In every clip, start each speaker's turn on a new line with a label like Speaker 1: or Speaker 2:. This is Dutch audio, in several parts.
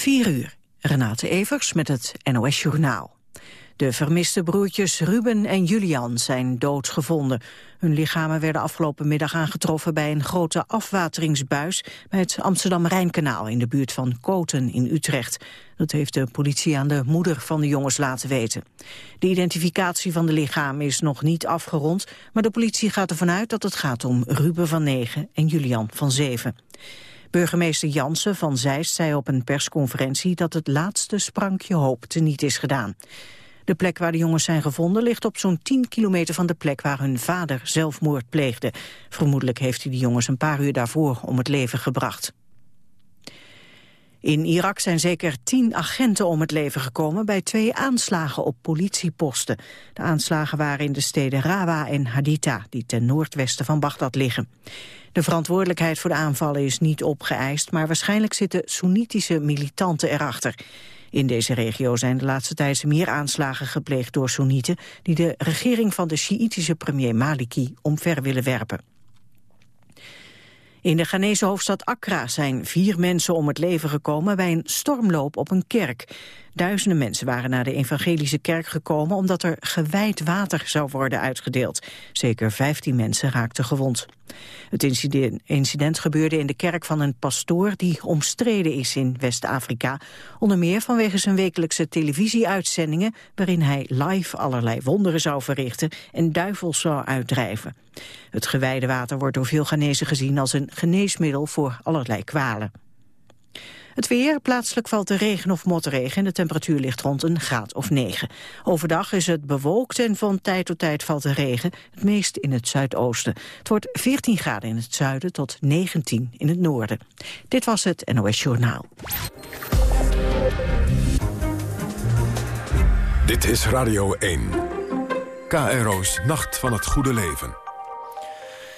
Speaker 1: 4 uur. Renate Evers met het NOS Journaal. De vermiste broertjes Ruben en Julian zijn doodgevonden. Hun lichamen werden afgelopen middag aangetroffen bij een grote afwateringsbuis bij het Amsterdam-Rijnkanaal in de buurt van Koten in Utrecht. Dat heeft de politie aan de moeder van de jongens laten weten. De identificatie van de lichamen is nog niet afgerond, maar de politie gaat ervan uit dat het gaat om Ruben van 9 en Julian van 7. Burgemeester Jansen van Zeist zei op een persconferentie dat het laatste sprankje hoop niet is gedaan. De plek waar de jongens zijn gevonden ligt op zo'n 10 kilometer van de plek waar hun vader zelfmoord pleegde. Vermoedelijk heeft hij de jongens een paar uur daarvoor om het leven gebracht. In Irak zijn zeker tien agenten om het leven gekomen bij twee aanslagen op politieposten. De aanslagen waren in de steden Rawa en Haditha, die ten noordwesten van Bagdad liggen. De verantwoordelijkheid voor de aanvallen is niet opgeëist, maar waarschijnlijk zitten Soenitische militanten erachter. In deze regio zijn de laatste tijd meer aanslagen gepleegd door Soenieten... die de regering van de Sjiïtische premier Maliki omver willen werpen. In de Ghanese hoofdstad Accra zijn vier mensen om het leven gekomen bij een stormloop op een kerk. Duizenden mensen waren naar de evangelische kerk gekomen omdat er gewijd water zou worden uitgedeeld. Zeker 15 mensen raakten gewond. Het incident, gebeurde in de kerk van een pastoor die omstreden is in West-Afrika. Onder meer vanwege zijn wekelijkse televisieuitzendingen waarin hij live allerlei wonderen zou verrichten en duivels zou uitdrijven. Het gewijde water wordt door veel Ghanese gezien als een geneesmiddel voor allerlei kwalen. Het weer, plaatselijk valt de regen of motregen en de temperatuur ligt rond een graad of 9. Overdag is het bewolkt en van tijd tot tijd valt de regen, het meest in het zuidoosten. Het wordt 14 graden in het zuiden tot 19 in het noorden. Dit was het NOS Journaal.
Speaker 2: Dit is Radio 1. KRO's Nacht van het Goede Leven.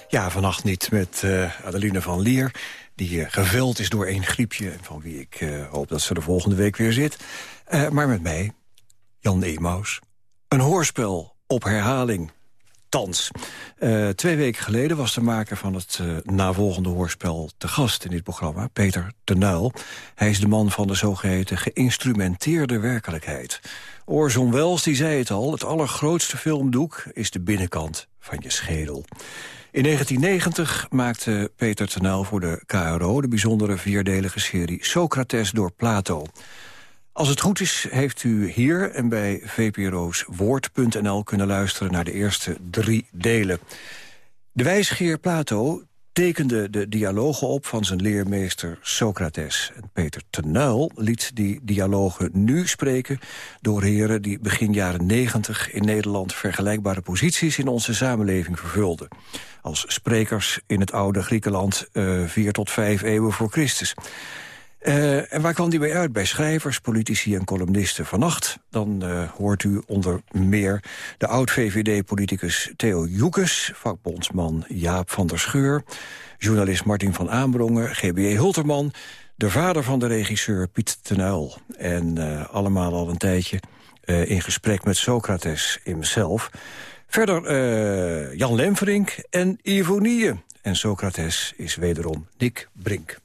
Speaker 3: Ja, vannacht niet met uh, Adeline van Lier die uh, gevuld is door één griepje... van wie ik uh, hoop dat ze de volgende week weer zit. Uh, maar met mij, Jan Emaus. Een hoorspel op herhaling, thans. twee weken geleden was de maker van het navolgende hoorspel... te gast in dit programma, Peter de Nuil. Hij is de man van de zogeheten geïnstrumenteerde werkelijkheid. Orson Welles die zei het al, het allergrootste filmdoek... is de binnenkant van je schedel. In 1990 maakte Peter Tenuil voor de KRO... de bijzondere vierdelige serie Socrates door Plato. Als het goed is, heeft u hier en bij VPRO's Woord.nl kunnen luisteren... naar de eerste drie delen. De wijsgeer Plato tekende de dialogen op van zijn leermeester Socrates. En Peter Tenuil liet die dialogen nu spreken... door heren die begin jaren negentig in Nederland... vergelijkbare posities in onze samenleving vervulden. Als sprekers in het oude Griekenland uh, vier tot vijf eeuwen voor Christus. Uh, en waar kwam die bij uit? Bij schrijvers, politici en columnisten. Vannacht dan uh, hoort u onder meer de oud-VVD-politicus Theo Joekes... vakbondsman Jaap van der Scheur... journalist Martin van Aanbrongen, GBE Hulterman... de vader van de regisseur Piet Tenuil. En uh, allemaal al een tijdje in gesprek met Socrates hemzelf. Verder Jan Lemverink en Ivonie. En Socrates is wederom Nick Brink.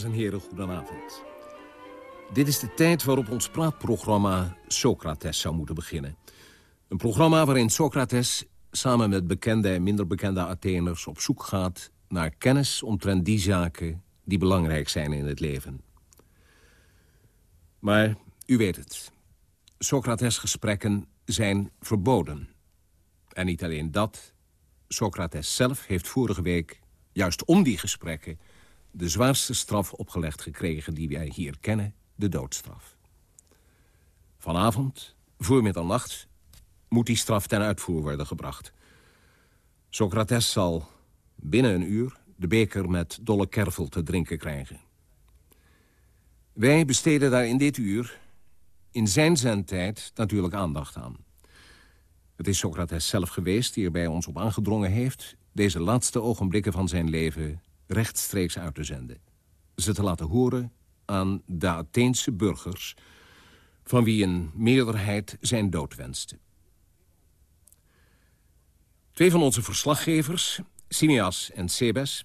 Speaker 4: Dames en heren, goedenavond. Dit is de tijd waarop ons praatprogramma Socrates zou moeten beginnen. Een programma waarin Socrates samen met bekende en minder bekende Atheners op zoek gaat naar kennis omtrent die zaken die belangrijk zijn in het leven. Maar u weet het, Socrates gesprekken zijn verboden. En niet alleen dat, Socrates zelf heeft vorige week, juist om die gesprekken de zwaarste straf opgelegd gekregen die wij hier kennen, de doodstraf. Vanavond voor middernacht moet die straf ten uitvoer worden gebracht. Socrates zal binnen een uur de beker met dolle kervel te drinken krijgen. Wij besteden daar in dit uur, in zijn zendtijd, natuurlijk aandacht aan. Het is Socrates zelf geweest die er bij ons op aangedrongen heeft... deze laatste ogenblikken van zijn leven rechtstreeks uit te zenden. Ze te laten horen aan de Atheense burgers... van wie een meerderheid zijn dood wenste. Twee van onze verslaggevers, Simias en Sebes...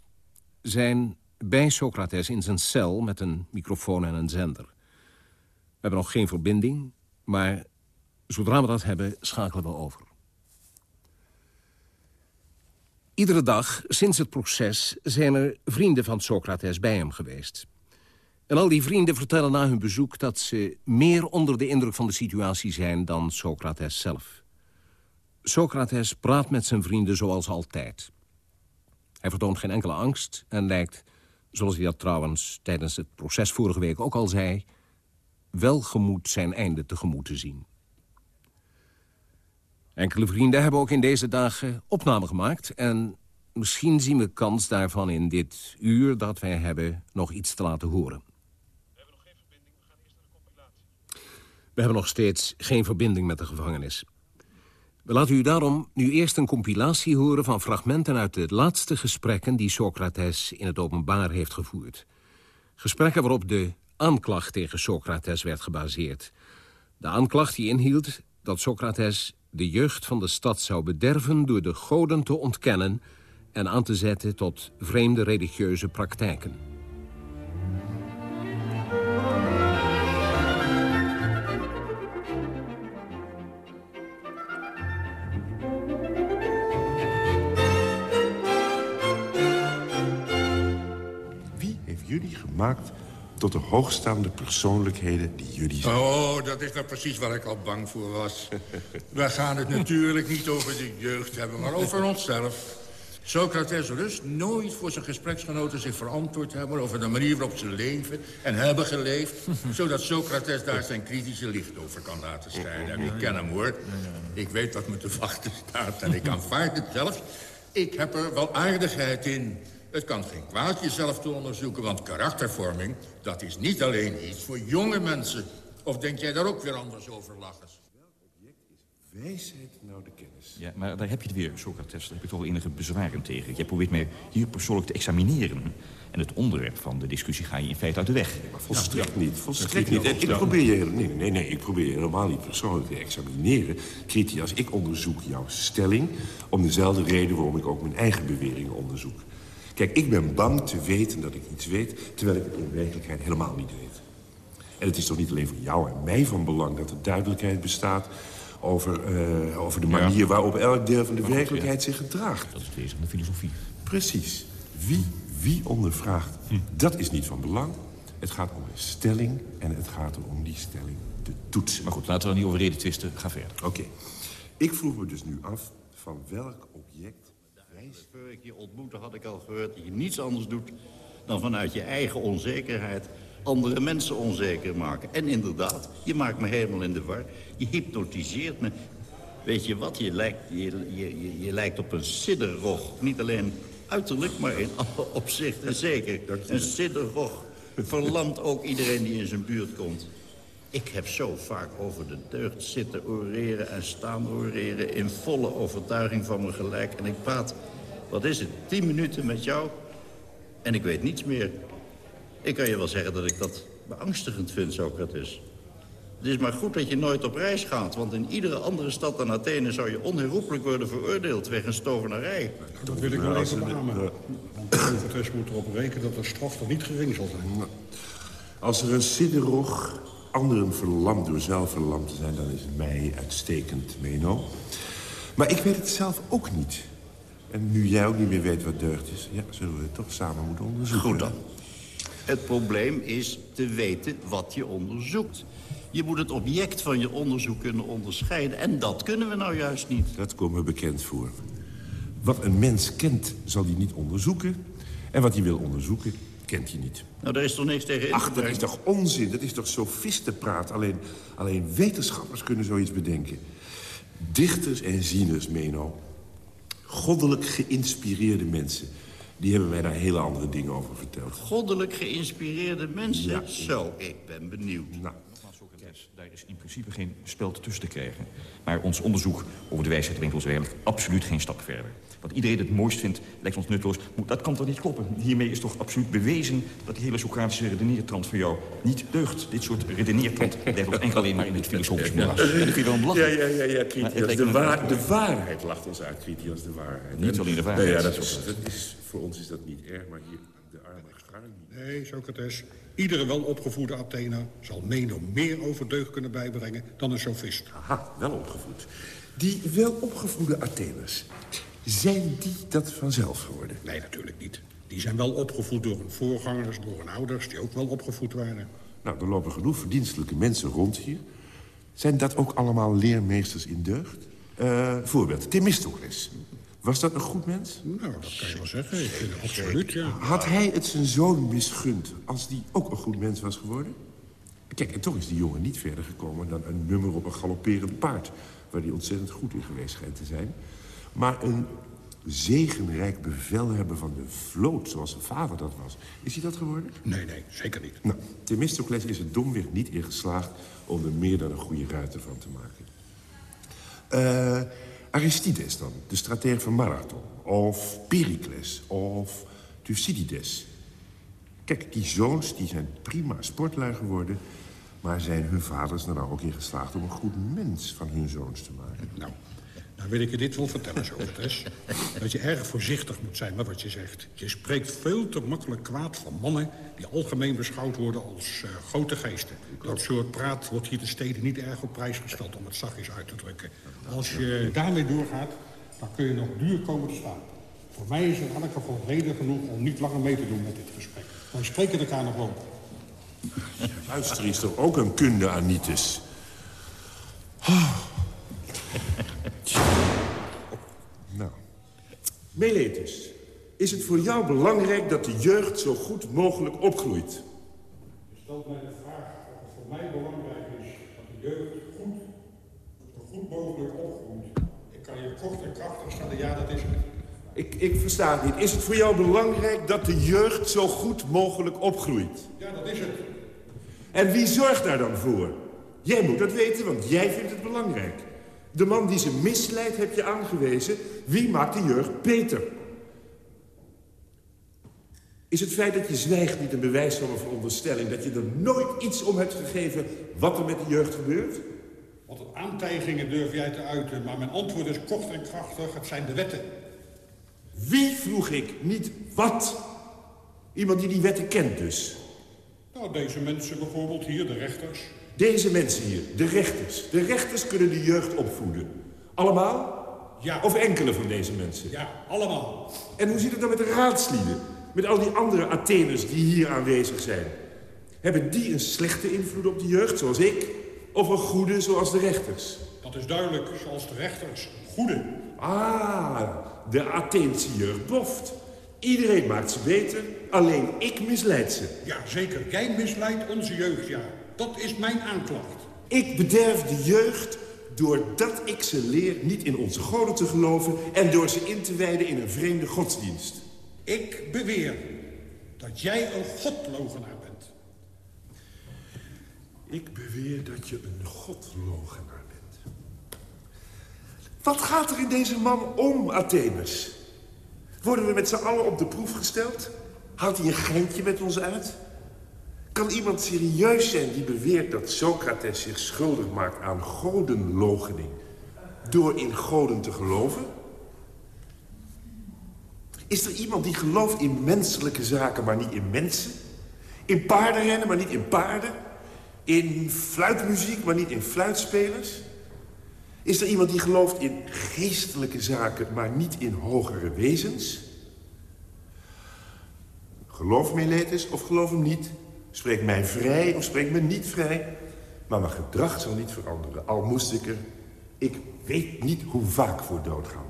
Speaker 4: zijn bij Socrates in zijn cel met een microfoon en een zender. We hebben nog geen verbinding, maar zodra we dat hebben, schakelen we over. Iedere dag, sinds het proces, zijn er vrienden van Socrates bij hem geweest. En al die vrienden vertellen na hun bezoek dat ze meer onder de indruk van de situatie zijn dan Socrates zelf. Socrates praat met zijn vrienden zoals altijd. Hij vertoont geen enkele angst en lijkt, zoals hij dat trouwens tijdens het proces vorige week ook al zei, welgemoed zijn einde tegemoet te zien. Enkele vrienden hebben ook in deze dagen opname gemaakt... en misschien zien we kans daarvan in dit uur dat wij hebben nog iets te laten horen. We hebben nog geen verbinding, we gaan eerst naar de compilatie. We hebben nog steeds geen verbinding met de gevangenis. We laten u daarom nu eerst een compilatie horen van fragmenten uit de laatste gesprekken die Socrates in het openbaar heeft gevoerd. Gesprekken waarop de aanklacht tegen Socrates werd gebaseerd. De aanklacht die inhield dat Socrates de jeugd van de stad zou bederven door de goden te ontkennen en aan te zetten tot vreemde religieuze praktijken.
Speaker 5: Wie heeft jullie gemaakt tot de hoogstaande persoonlijkheden die jullie zijn.
Speaker 6: Oh, dat is nou precies waar ik al bang voor was. We gaan het natuurlijk niet over de jeugd hebben, maar over onszelf. Socrates rust nooit voor zijn gespreksgenoten zich verantwoord hebben... over de manier waarop ze leven en hebben geleefd... zodat Socrates daar zijn kritische licht over kan laten schijnen. ik ken hem, hoor. Ik weet wat me te wachten staat en ik aanvaard het zelfs. Ik heb er wel aardigheid in... Het kan geen kwaad jezelf te onderzoeken, want karaktervorming... dat is niet alleen iets voor jonge mensen. Of denk jij daar ook weer anders over, Lachers?
Speaker 5: Welk object is wijsheid nou de kennis?
Speaker 7: Ja, maar daar heb je het weer, Socrates. Daar heb ik toch wel enige bezwaren tegen. Jij probeert mij hier persoonlijk te examineren. En het onderwerp van de discussie ga je in feite uit de weg.
Speaker 5: Maar volstrekt niet, volstrekt niet. Ik probeer je, nee, nee, nee, ik probeer je helemaal niet persoonlijk te examineren. Critias, ik onderzoek jouw stelling... om dezelfde reden waarom ik ook mijn eigen beweringen onderzoek. Kijk, ik ben bang te weten dat ik iets weet... terwijl ik het in werkelijkheid helemaal niet weet. En het is toch niet alleen voor jou en mij van belang... dat er duidelijkheid bestaat over, uh, over de manier ja. waarop elk deel van de werkelijkheid zich gedraagt.
Speaker 7: Dat is het wezen van de filosofie.
Speaker 5: Precies. Wie wie ondervraagt, hm. dat is niet van belang. Het gaat om een stelling en het gaat erom die stelling te toetsen.
Speaker 7: Maar goed, laten we er niet over reden twisten. Ga verder.
Speaker 5: Oké. Okay. Ik vroeg me dus nu af van welk
Speaker 8: Voor ik je ontmoette had ik al gehoord dat je niets anders doet... dan vanuit je eigen onzekerheid andere mensen onzeker maken. En inderdaad, je maakt me helemaal in de war. Je hypnotiseert me. Weet je wat, je lijkt, je, je, je, je lijkt op een sidderrog. Niet alleen uiterlijk, maar in alle opzichten zeker. Een sidderrog verlamt ook iedereen die in zijn buurt komt. Ik heb zo vaak over de deugd zitten oreren en staan oreren... in volle overtuiging van mijn gelijk. En ik praat, wat is het, tien minuten met jou... en ik weet niets meer. Ik kan je wel zeggen dat ik dat beangstigend vind, Socrates. Het is maar goed dat je nooit op reis gaat... want in iedere andere stad dan Athene zou je onherroepelijk worden veroordeeld... wegens tovenarij.
Speaker 9: Dat wil ik wel even beamen. Socrates moet erop rekenen dat de straf toch niet gering zal zijn.
Speaker 5: Als er een sidderog anderen verlamd door zelf verlamd te zijn... dan is het mij uitstekend, Meno. Maar ik weet het zelf ook niet. En nu jij ook niet meer weet wat deugd is... Ja, zullen we het toch samen moeten onderzoeken.
Speaker 8: Goed dan. Het probleem is te weten wat je onderzoekt. Je moet het object van je onderzoek kunnen onderscheiden. En dat kunnen we nou juist niet.
Speaker 5: Dat komt me bekend voor. Wat een mens kent, zal hij niet onderzoeken. En wat hij wil onderzoeken, Kent je niet.
Speaker 8: Nou, daar is toch niks tegen in
Speaker 5: Ach, dat is toch onzin? Dat is toch sofistenpraat? Alleen, alleen wetenschappers kunnen zoiets bedenken. Dichters en zieners, Meno. Goddelijk geïnspireerde mensen. Die hebben mij daar hele andere dingen over verteld.
Speaker 8: Goddelijk geïnspireerde mensen?
Speaker 5: Ja.
Speaker 8: Zo, ik ben benieuwd.
Speaker 5: Nou,
Speaker 7: daar is in principe geen speld tussen te krijgen. Maar ons onderzoek over de wijsheid brengt ons werkelijk absoluut geen stap verder. Wat iedereen het mooist vindt, lijkt ons nutteloos. Moet- Dat kan toch niet kloppen? Hiermee is toch absoluut bewezen... dat die hele Socratische redeneertrand van jou niet deugt. Dit soort redeneertrand blijft ons enkel alleen maar in het filosofisch moeras. En daar kun je wel om lachen.
Speaker 5: Ja, ja, ja, ja, Critias. De, waar, de waarheid lacht ons uit, Critias, de waarheid.
Speaker 7: Niet
Speaker 5: En-
Speaker 7: alleen de waarheid.
Speaker 5: Nee, ja, dat is, dat is, voor ons is dat niet erg, maar hier, de arme Garni.
Speaker 9: Nee, Socrates. Iedere welopgevoede Athener zal Meno meer over deugd kunnen bijbrengen dan een sofist.
Speaker 5: Aha, wel opgevoed. Die welopgevoede Atheners, zijn die dat vanzelf geworden?
Speaker 9: Nee, natuurlijk niet. Die zijn wel opgevoed door hun voorgangers, door hun ouders... die ook wel opgevoed waren.
Speaker 5: Nou, er lopen genoeg verdienstelijke mensen rond hier. Zijn dat ook allemaal leermeesters in deugd? Eh, voorbeeld, Themistocles. Was dat een goed mens?
Speaker 9: Nou, dat kan je wel zeggen. Ik vind het absoluut, ja.
Speaker 5: Had hij het zijn zoon misgund als die ook een goed mens was geworden? Kijk, en toch is die jongen niet verder gekomen dan een nummer op een galopperend paard... waar hij ontzettend goed in geweest schijnt te zijn. Maar een zegenrijk bevelhebber van de vloot, zoals zijn vader dat was... is hij dat geworden?
Speaker 9: Nee, nee, zeker niet.
Speaker 5: Nou, Themistocles is er domweg niet in geslaagd... om er meer dan een goede ruiter van te maken. Eh, Aristides dan, de strateeg van Marathon. Of Pericles, of Thucydides. Kijk, die zoons die zijn prima sportlui geworden... maar zijn hun vaders er nou ook in geslaagd om een goed mens van hun zoons te maken?
Speaker 9: Nou, nou wil ik je dit wel vertellen, Socrates. dat je erg voorzichtig moet zijn met wat je zegt. Je spreekt veel te makkelijk kwaad van mannen... die algemeen beschouwd worden als eh, grote geesten. Dat soort praat wordt hier de steden niet erg op prijs gesteld... om het zachtjes uit te drukken. Als je daarmee doorgaat, dan kun je nog duur komen te staan. Voor mij is er in elk geval reden genoeg om niet langer mee te doen met dit gesprek. We spreken elkaar nog wel.
Speaker 5: Luister is toch ook een kunde, Anitus? Nou. Meletus, is het voor jou belangrijk dat de jeugd zo goed mogelijk opgroeit?
Speaker 9: Je stelt mij de vraag of het voor mij belangrijk is dat de jeugd goed, zo goed mogelijk opgroeit. Ik kan je kort en krachtig stellen, ja, dat is het.
Speaker 5: Ik, ik versta het niet. Is het voor jou belangrijk dat de jeugd zo goed mogelijk opgroeit?
Speaker 9: Ja, dat is het.
Speaker 5: En wie zorgt daar dan voor? Jij moet dat weten, want jij vindt het belangrijk. De man die ze misleidt heb je aangewezen. Wie maakt de jeugd beter? Is het feit dat je zwijgt niet een bewijs van een veronderstelling... dat je er nooit iets om hebt gegeven wat er met de jeugd gebeurt?
Speaker 9: Wat een aantijgingen durf jij te uiten, maar mijn antwoord is kort en krachtig. Het zijn de wetten.
Speaker 5: Wie vroeg ik, niet wat? Iemand die die wetten kent dus.
Speaker 9: Nou, deze mensen bijvoorbeeld hier, de rechters.
Speaker 5: Deze mensen hier, de rechters. De rechters kunnen de jeugd opvoeden. Allemaal?
Speaker 9: Ja.
Speaker 5: Of enkele van deze mensen?
Speaker 9: Ja, allemaal.
Speaker 5: En hoe zit het dan met de raadslieden? Met al die andere Atheners die hier aanwezig zijn? Hebben die een slechte invloed op de jeugd, zoals ik? Of een goede, zoals de rechters?
Speaker 9: Dat is duidelijk, zoals de rechters. Goede.
Speaker 5: Ah, de Atheense jeugd boft. Iedereen maakt ze beter, alleen ik misleid ze.
Speaker 9: Ja, zeker. Jij misleidt onze jeugd, ja. Dat is mijn aanklacht.
Speaker 5: Ik bederf de jeugd doordat ik ze leer niet in onze goden te geloven... en door ze in te wijden in een vreemde godsdienst.
Speaker 9: Ik beweer dat jij een godlogenaar bent.
Speaker 5: Ik beweer dat je een godlogenaar bent. Wat gaat er in deze man om, Atheners? Worden we met z'n allen op de proef gesteld? Houdt hij een geintje met ons uit? Kan iemand serieus zijn die beweert dat Socrates zich schuldig maakt aan godenlogening... door in goden te geloven? Is er iemand die gelooft in menselijke zaken, maar niet in mensen? In paardenrennen, maar niet in paarden? In fluitmuziek, maar niet in fluitspelers? Is er iemand die gelooft in geestelijke zaken, maar niet in hogere wezens? Geloof Meletus of geloof hem niet. Spreek mij vrij of spreek me niet vrij. Maar mijn gedrag zal niet veranderen, al moest ik er... Ik weet niet hoe vaak voor doodgaan.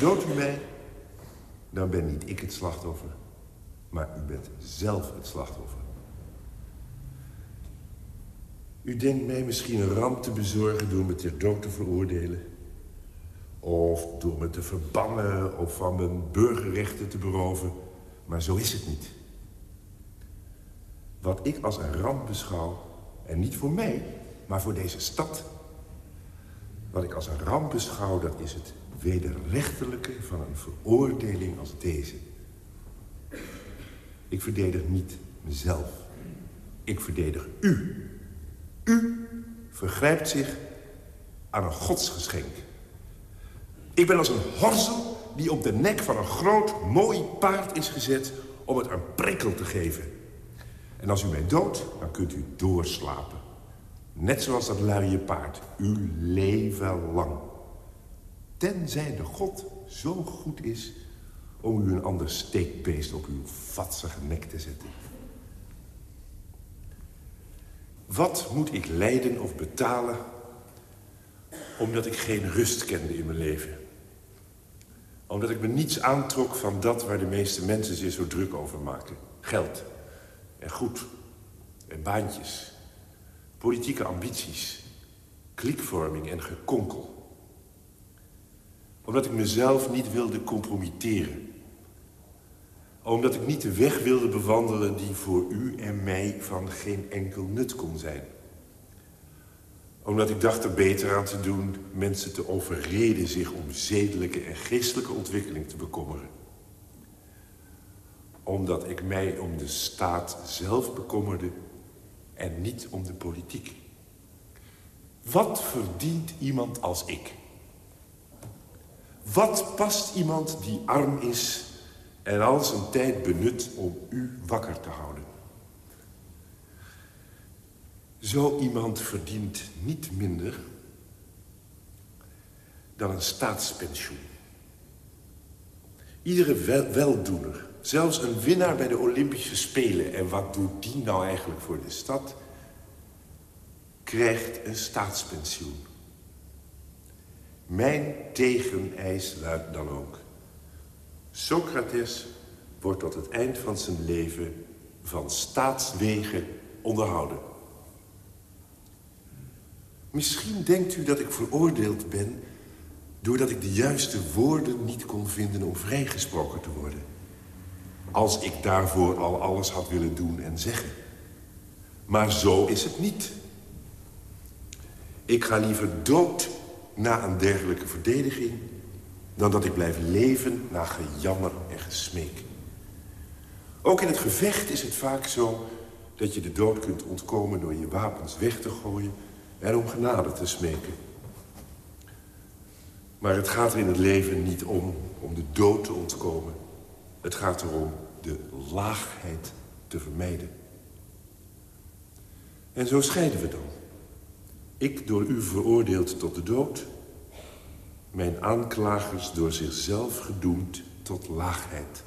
Speaker 5: Dood u mij, dan ben niet ik het slachtoffer, Maar u bent zelf het slachtoffer. U denkt mij misschien een ramp te bezorgen door me ter dood te veroordelen. Of door me te verbannen of van mijn burgerrechten te beroven. Maar zo is het niet. Wat ik als een ramp beschouw, en niet voor mij, maar voor deze stad. Wat ik als een ramp beschouw, dat is het wederrechtelijke van een veroordeling als deze. Ik verdedig niet mezelf. Ik verdedig u. U vergrijpt zich aan een godsgeschenk. Ik ben als een horzel die op de nek van een groot, mooi paard is gezet... om het een prikkel te geven. En als u mij doodt, dan kunt u doorslapen. Net zoals dat luie paard, uw leven lang. Tenzij de God zo goed is om u een ander steekbeest op uw vatsige nek te zetten. Wat moet ik lijden of betalen omdat ik geen rust kende in mijn leven? Omdat ik me niets aantrok van dat waar de meeste mensen zich zo druk over maken. Geld en goed en baantjes, politieke ambities, klikvorming en gekonkel. Omdat ik mezelf niet wilde compromitteren omdat ik niet de weg wilde bewandelen die voor u en mij van geen enkel nut kon zijn. Omdat ik dacht er beter aan te doen mensen te overreden zich om zedelijke en geestelijke ontwikkeling te bekommeren. Omdat ik mij om de staat zelf bekommerde en niet om de politiek. Wat verdient iemand als ik? Wat past iemand die arm is en al zijn tijd benut om u wakker te houden. Zo iemand verdient niet minder dan een staatspensioen. Iedere weldoener, zelfs een winnaar bij de Olympische Spelen... en wat doet die nou eigenlijk voor de stad... krijgt een staatspensioen. Mijn tegeneis luidt dan ook... Socrates wordt tot het eind van zijn leven van staatswegen onderhouden. Misschien denkt u dat ik veroordeeld ben... doordat ik de juiste woorden niet kon vinden om vrijgesproken te worden. Als ik daarvoor al alles had willen doen en zeggen. Maar zo is het niet. Ik ga liever dood na een dergelijke verdediging dan dat ik blijf leven na gejammer en gesmeek. Ook in het gevecht is het vaak zo dat je de dood kunt ontkomen... door je wapens weg te gooien en om genade te smeken. Maar het gaat er in het leven niet om om de dood te ontkomen. Het gaat erom de laagheid te vermijden. En zo scheiden we dan. Ik door u veroordeeld tot de dood mijn aanklagers door zichzelf gedoemd tot laagheid.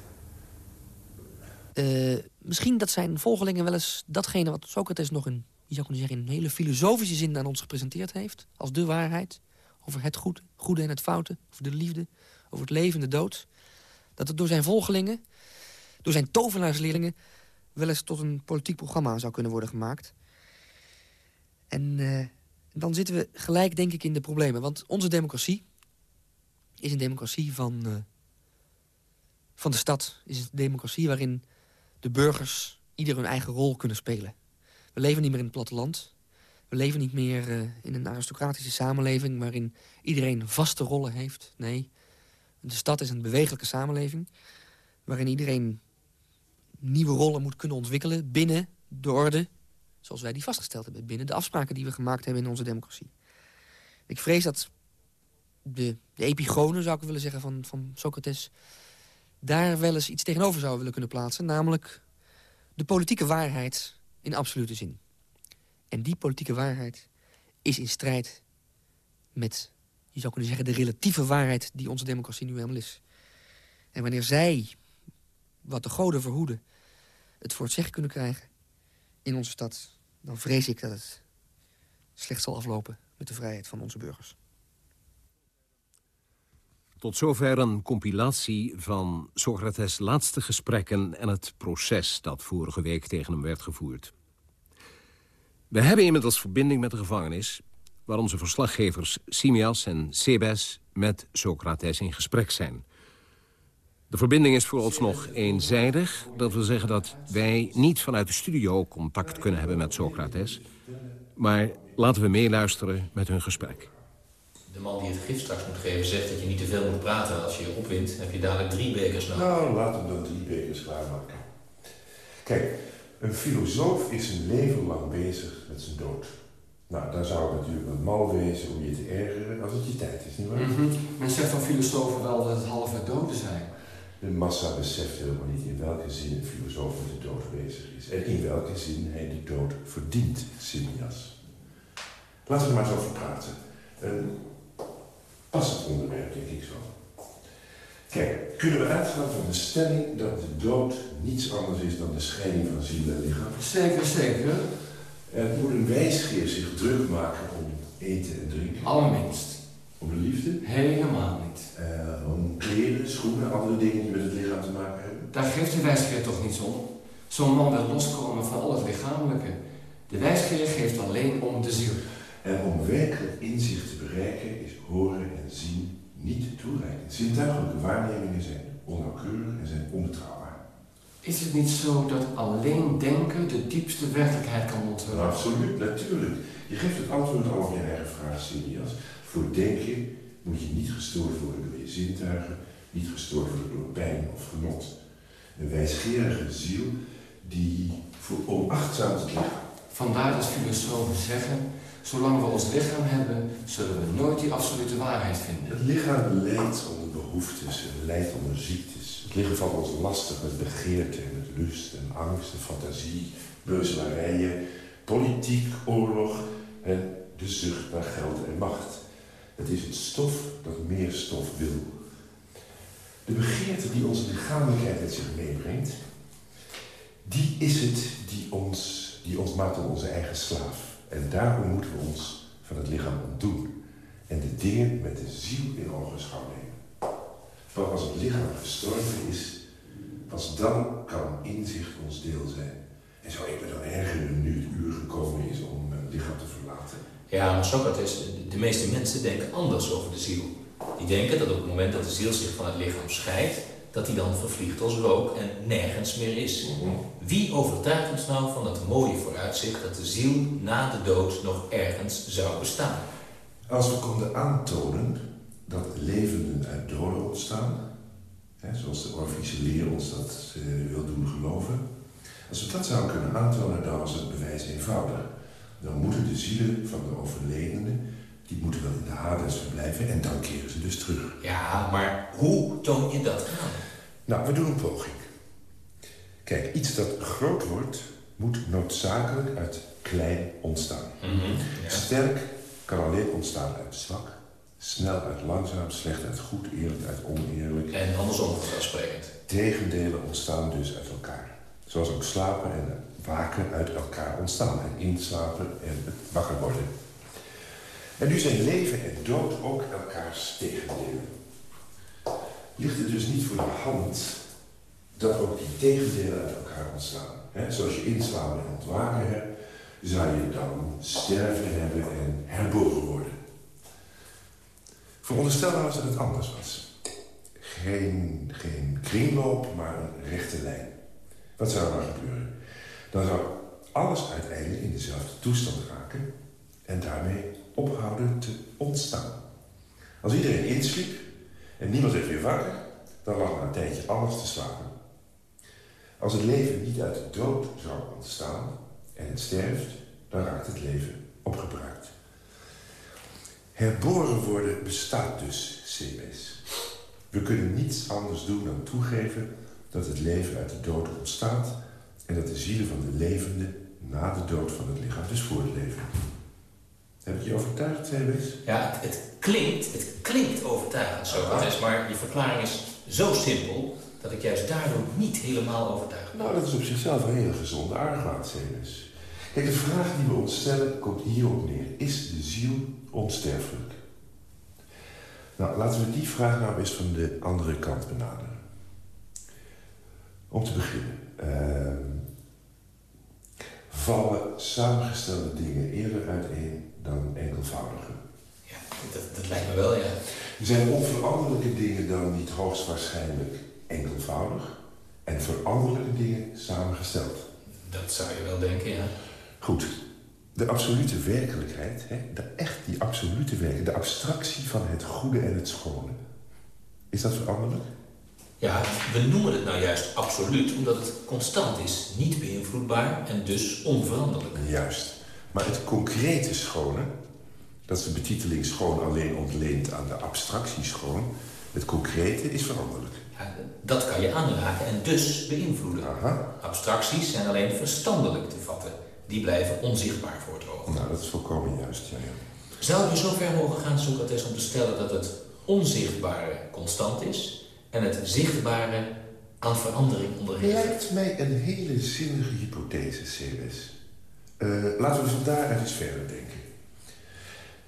Speaker 10: Uh, misschien dat zijn volgelingen wel eens datgene wat Socrates nog in, je zou kunnen zeggen, in een hele filosofische zin aan ons gepresenteerd heeft. Als de waarheid. Over het goede, goede en het foute. Over de liefde. Over het leven en de dood. Dat het door zijn volgelingen, door zijn tovenaarsleerlingen... wel eens tot een politiek programma zou kunnen worden gemaakt. En uh, dan zitten we gelijk, denk ik, in de problemen. Want onze democratie, is een democratie van, uh, van de stad. Is een democratie waarin de burgers ieder hun eigen rol kunnen spelen. We leven niet meer in het platteland. We leven niet meer uh, in een aristocratische samenleving... waarin iedereen vaste rollen heeft. Nee, de stad is een bewegelijke samenleving... waarin iedereen nieuwe rollen moet kunnen ontwikkelen... binnen de orde zoals wij die vastgesteld hebben. Binnen de afspraken die we gemaakt hebben in onze democratie. Ik vrees dat de, de epigone, zou ik willen zeggen, van, van Socrates... daar wel eens iets tegenover zou willen kunnen plaatsen. Namelijk de politieke waarheid in absolute zin. En die politieke waarheid is in strijd met, je zou kunnen zeggen... de relatieve waarheid die onze democratie nu helemaal is. En wanneer zij, wat de goden verhoeden... het voor het zeggen kunnen krijgen in onze stad... dan vrees ik dat het slecht zal aflopen met de vrijheid van onze burgers.
Speaker 4: Tot zover een compilatie van Socrates' laatste gesprekken... en het proces dat vorige week tegen hem werd gevoerd. We hebben inmiddels verbinding met de gevangenis... waar onze verslaggevers Simias en Sebes met Socrates in gesprek zijn. De verbinding is voor ons nog eenzijdig. Dat wil zeggen dat wij niet vanuit de studio contact kunnen hebben met Socrates. Maar laten we meeluisteren met hun gesprek.
Speaker 11: De man die het gift straks moet geven zegt dat je niet te veel moet praten. Als je je opwint, heb je dadelijk drie bekers nodig.
Speaker 5: Nou, laten we dan drie bekers klaarmaken. Kijk, een filosoof is een leven lang bezig met zijn dood. Nou, dan zou het natuurlijk een mal wezen om je te ergeren als het je tijd is, nietwaar?
Speaker 12: Mm Men zegt van filosofen wel dat het halve doden zijn.
Speaker 5: De massa beseft helemaal niet in welke zin een filosoof met de dood bezig is. En in welke zin hij de dood verdient, Simias. Laten we er maar eens over praten. Een passend onderwerp, denk ik zo. Kijk, kunnen we uitgaan van de stelling dat de dood niets anders is dan de scheiding van ziel en lichaam?
Speaker 12: Zeker, zeker.
Speaker 5: En moet een wijsgeer zich druk maken om eten en drinken?
Speaker 12: Allerminst.
Speaker 5: Om de liefde?
Speaker 12: Helemaal niet.
Speaker 5: Uh, om kleren, schoenen, andere dingen die met het lichaam te maken hebben?
Speaker 12: Daar geeft de wijsgeer toch niets om? Zo'n man wil loskomen van al het lichamelijke. De wijsgeer geeft alleen om de ziel.
Speaker 5: En om werkelijk inzicht te bereiken is horen en zien niet toereikend. Zintuigelijke waarnemingen zijn onnauwkeurig en zijn onbetrouwbaar.
Speaker 12: Is het niet zo dat alleen denken de diepste werkelijkheid kan onthullen?
Speaker 5: absoluut, natuurlijk. Je geeft het antwoord al op je eigen vraag, Silias. Voor denken moet je niet gestoord worden door je zintuigen, niet gestoord worden door pijn of genot. Een wijsgerige ziel die voor onachtzaamt het lichaam.
Speaker 12: Vandaar dat filosofen zeggen, zolang we ons lichaam hebben, zullen we nooit die absolute waarheid vinden.
Speaker 5: Het lichaam lijdt onder behoeftes en lijdt onder ziektes. Het lichaam valt ons lastig met begeerte en met lust en angst en fantasie, beuzelarijen, politiek, oorlog en de zucht naar geld en macht. Het is het stof dat meer stof wil. De begeerte die onze lichamelijkheid met zich meebrengt, die is het die ons, die ons maakt tot onze eigen slaaf. En daarom moeten we ons van het lichaam ontdoen en de dingen met de ziel in ogenschouw nemen. Want als het lichaam gestorven is, pas dan kan inzicht ons deel zijn. En zou ik me dan ergeren nu het uur gekomen is om mijn lichaam te?
Speaker 11: Ja, maar Socrates, de meeste mensen denken anders over de ziel. Die denken dat op het moment dat de ziel zich van het lichaam scheidt, dat hij dan vervliegt als rook en nergens meer is. Wie overtuigt ons nou van het mooie vooruitzicht dat de ziel na de dood nog ergens zou bestaan?
Speaker 5: Als we konden aantonen dat levenden uit doden ontstaan, hè, zoals de Orphische leer ons dat uh, wil doen geloven, als we dat zouden kunnen aantonen, dan was het bewijs eenvoudig dan moeten de zielen van de overledenen, die moeten wel in de Hades verblijven en dan keren ze dus terug.
Speaker 11: Ja, maar hoe toon je dat aan?
Speaker 5: Nou, we doen een poging. Kijk, iets dat groot wordt, moet noodzakelijk uit klein ontstaan.
Speaker 11: Mhm,
Speaker 5: Sterk kan alleen ontstaan uit zwak, snel uit langzaam, slecht uit goed, eerlijk uit oneerlijk.
Speaker 11: En andersom vanzelfsprekend.
Speaker 5: Tegendelen ontstaan dus uit elkaar. Zoals ook slapen en waken uit elkaar ontstaan. En inslapen en wakker worden. En nu zijn leven en dood ook elkaars tegendelen. Ligt het dus niet voor de hand dat ook die tegendelen uit elkaar ontstaan. He, zoals je inslapen en ontwaken hebt, zou je dan sterven hebben en herboren worden. Veronderstel nou eens dat het anders was. Geen, geen kringloop, maar een rechte lijn. Wat zou er gebeuren? Dan zou alles uiteindelijk in dezelfde toestand raken en daarmee ophouden te ontstaan. Als iedereen insliep en niemand werd weer wakker, dan lag na een tijdje alles te slapen. Als het leven niet uit de dood zou ontstaan en het sterft, dan raakt het leven opgebruikt. Herboren worden bestaat dus, CBS. We kunnen niets anders doen dan toegeven dat het leven uit de dood ontstaat en dat de zielen van de levenden na de dood van het lichaam dus voortleven. Heb ik je overtuigd, Sebes?
Speaker 11: Ja, het, het, klinkt, het klinkt overtuigend, Socrates, maar je verklaring is zo simpel dat ik juist daardoor niet helemaal overtuigd ben.
Speaker 5: Nou, dat is op zichzelf een hele gezonde argwaan, Sebes. Kijk, de vraag die we ons stellen komt hierop neer. Is de ziel onsterfelijk? Nou, laten we die vraag nou eens van de andere kant benaderen. Om te beginnen. ehm, vallen samengestelde dingen eerder uiteen dan enkelvoudige?
Speaker 11: Dat, dat lijkt me wel, ja.
Speaker 5: Zijn onveranderlijke dingen dan niet hoogstwaarschijnlijk enkelvoudig? En veranderlijke dingen samengesteld?
Speaker 11: Dat zou je wel denken, ja.
Speaker 5: Goed. De absolute werkelijkheid, hè, de, echt die absolute werkelijkheid, de abstractie van het goede en het schone. Is dat veranderlijk?
Speaker 11: Ja, we noemen het nou juist absoluut omdat het constant is, niet beïnvloedbaar en dus onveranderlijk.
Speaker 5: Juist. Maar het concrete schone, dat is de betiteling schoon alleen ontleend aan de abstractie schoon, het concrete is veranderlijk.
Speaker 11: Ja, dat kan je aanraken en dus beïnvloeden. Abstracties zijn alleen verstandelijk te vatten. Die blijven onzichtbaar voor het oog.
Speaker 5: Nou, dat is volkomen juist, ja, ja.
Speaker 11: Zouden we zo ver mogen gaan, Socrates, om te stellen dat het onzichtbare constant is en het zichtbare aan verandering onderhevig?
Speaker 5: Lijkt mij een hele zinnige hypothese, Ceres. Eh, laten we van daaruit eens verder denken.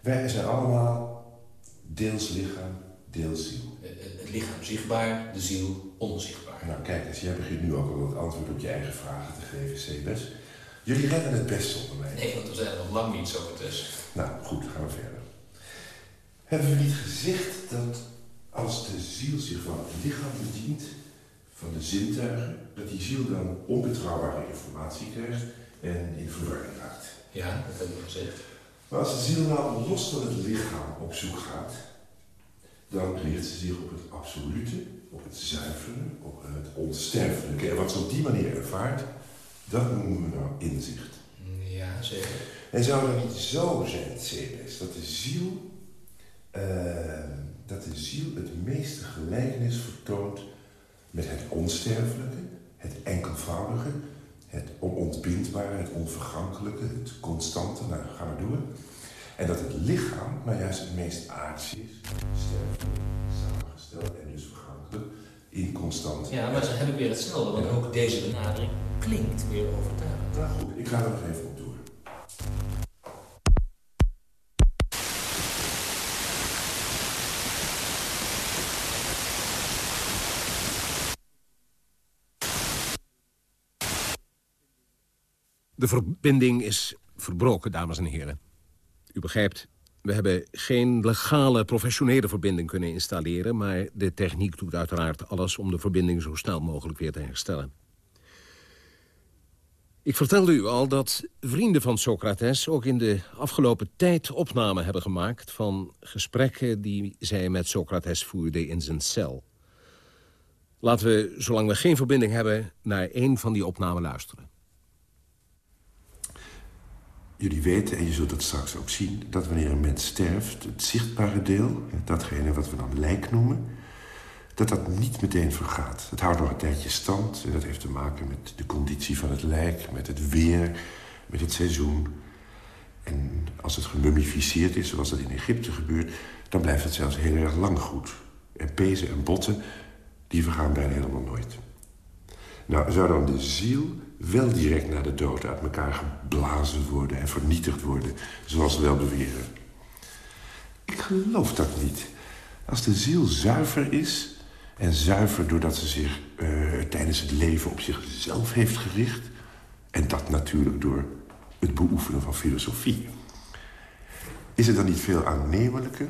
Speaker 5: Wij zijn allemaal deels lichaam, deels ziel.
Speaker 11: Het lichaam zichtbaar, de ziel onzichtbaar.
Speaker 5: Nou, kijk eens, jij begint nu ook al het antwoord op je eigen vragen te geven, Ceres. Jullie redden het best zonder mij.
Speaker 11: Nee, want we zijn er nog lang niet, Socrates.
Speaker 5: Nou, goed, gaan we verder. Hebben we niet gezegd dat als de ziel zich van het lichaam bedient, van de zintuigen, dat die ziel dan onbetrouwbare informatie krijgt en in verwarring raakt?
Speaker 11: Ja, dat hebben we gezegd.
Speaker 5: Maar als de ziel nou los van het lichaam op zoek gaat, dan richt ze zich op het absolute, op het zuivere, op het onsterfelijke. En wat ze op die manier ervaart, dat noemen we nou inzicht.
Speaker 11: Ja, zeker.
Speaker 5: En zou dat niet zo zijn, Ceres, dat de ziel, eh, dat de ziel het meeste gelijkenis vertoont met het onsterfelijke, het enkelvoudige, het onontbindbare, het onvergankelijke, het constante, nou ga maar door. En dat het lichaam nou juist het meest aards is, sterfelijk, samengesteld en dus vergankelijk, inconstant.
Speaker 11: Ja, maar dan heb ik weer hetzelfde, want ook deze benadering klinkt weer overtuigend.
Speaker 5: Nou goed, ik ga er nog even op door.
Speaker 4: De verbinding is verbroken, dames en heren. U begrijpt, we hebben geen legale, professionele verbinding kunnen installeren... maar de techniek doet uiteraard alles om de verbinding zo snel mogelijk weer te herstellen. Ik vertelde u al dat vrienden van Socrates ook in de afgelopen tijd opnamen hebben gemaakt... van gesprekken die zij met Socrates voerden in zijn cel. Laten we, zolang we geen verbinding hebben, naar één van die opnamen luisteren.
Speaker 5: Jullie weten, en je zult het straks ook zien... dat wanneer een mens sterft, het zichtbare deel... datgene wat we dan lijk noemen... dat dat niet meteen vergaat. Het houdt nog een tijdje stand. En dat heeft te maken met de conditie van het lijk... met het weer, met het seizoen. En als het gemummificeerd is, zoals dat in Egypte gebeurt... dan blijft het zelfs heel erg lang goed. En pezen en botten, die vergaan bijna helemaal nooit. Nou, zou dan de ziel wel direct na de dood uit elkaar geblazen worden en vernietigd worden, zoals ze wel beweren. Ik geloof dat niet. Als de ziel zuiver is, en zuiver doordat ze zich uh, tijdens het leven op zichzelf heeft gericht, en dat natuurlijk door het beoefenen van filosofie, is het dan niet veel aannemelijker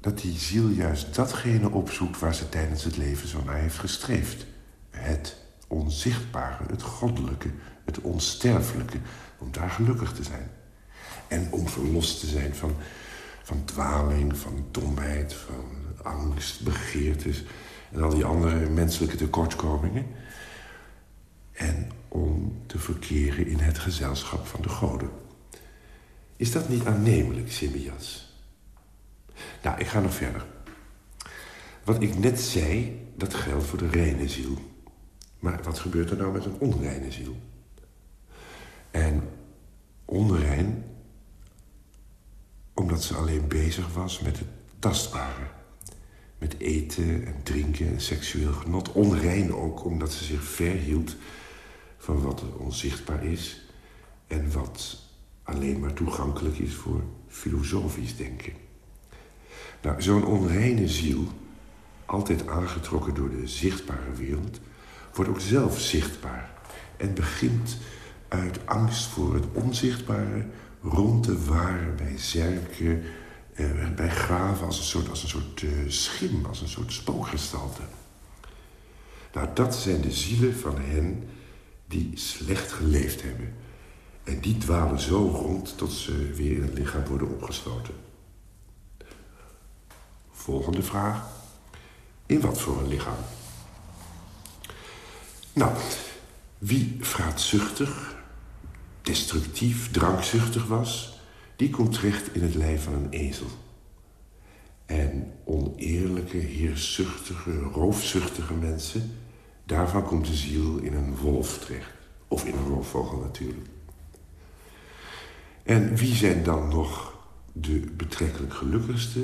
Speaker 5: dat die ziel juist datgene opzoekt waar ze tijdens het leven zo naar heeft gestreefd? Het onzichtbare, het goddelijke, het onsterfelijke, om daar gelukkig te zijn. En om verlost te zijn van, van dwaling, van domheid, van angst, begeertes en al die andere menselijke tekortkomingen. En om te verkeren in het gezelschap van de goden. Is dat niet aannemelijk, Simbias? Nou, ik ga nog verder. Wat ik net zei, dat geldt voor de reine ziel. Maar wat gebeurt er nou met een onreine ziel? En onrein, omdat ze alleen bezig was met het tastbare. Met eten en drinken en seksueel genot. Onrein ook, omdat ze zich verhield van wat onzichtbaar is... en wat alleen maar toegankelijk is voor filosofisch denken. Nou, zo'n onreine ziel, altijd aangetrokken door de zichtbare wereld... wordt ook zelf zichtbaar en begint uit angst voor het onzichtbare... rond te waren bij zerken, eh, bij graven als een soort, als een soort eh, schim, als een soort spookgestalte. Nou, dat zijn de zielen van hen die slecht geleefd hebben. En die dwalen zo rond tot ze weer in het lichaam worden opgesloten. Volgende vraag. In wat voor een lichaam? Nou, wie vraatzuchtig, destructief, drankzuchtig was... die komt terecht in het lijf van een ezel. En oneerlijke, heerszuchtige, roofzuchtige mensen... daarvan komt de ziel in een wolf terecht. Of in een roofvogel natuurlijk. En wie zijn dan nog de betrekkelijk gelukkigste?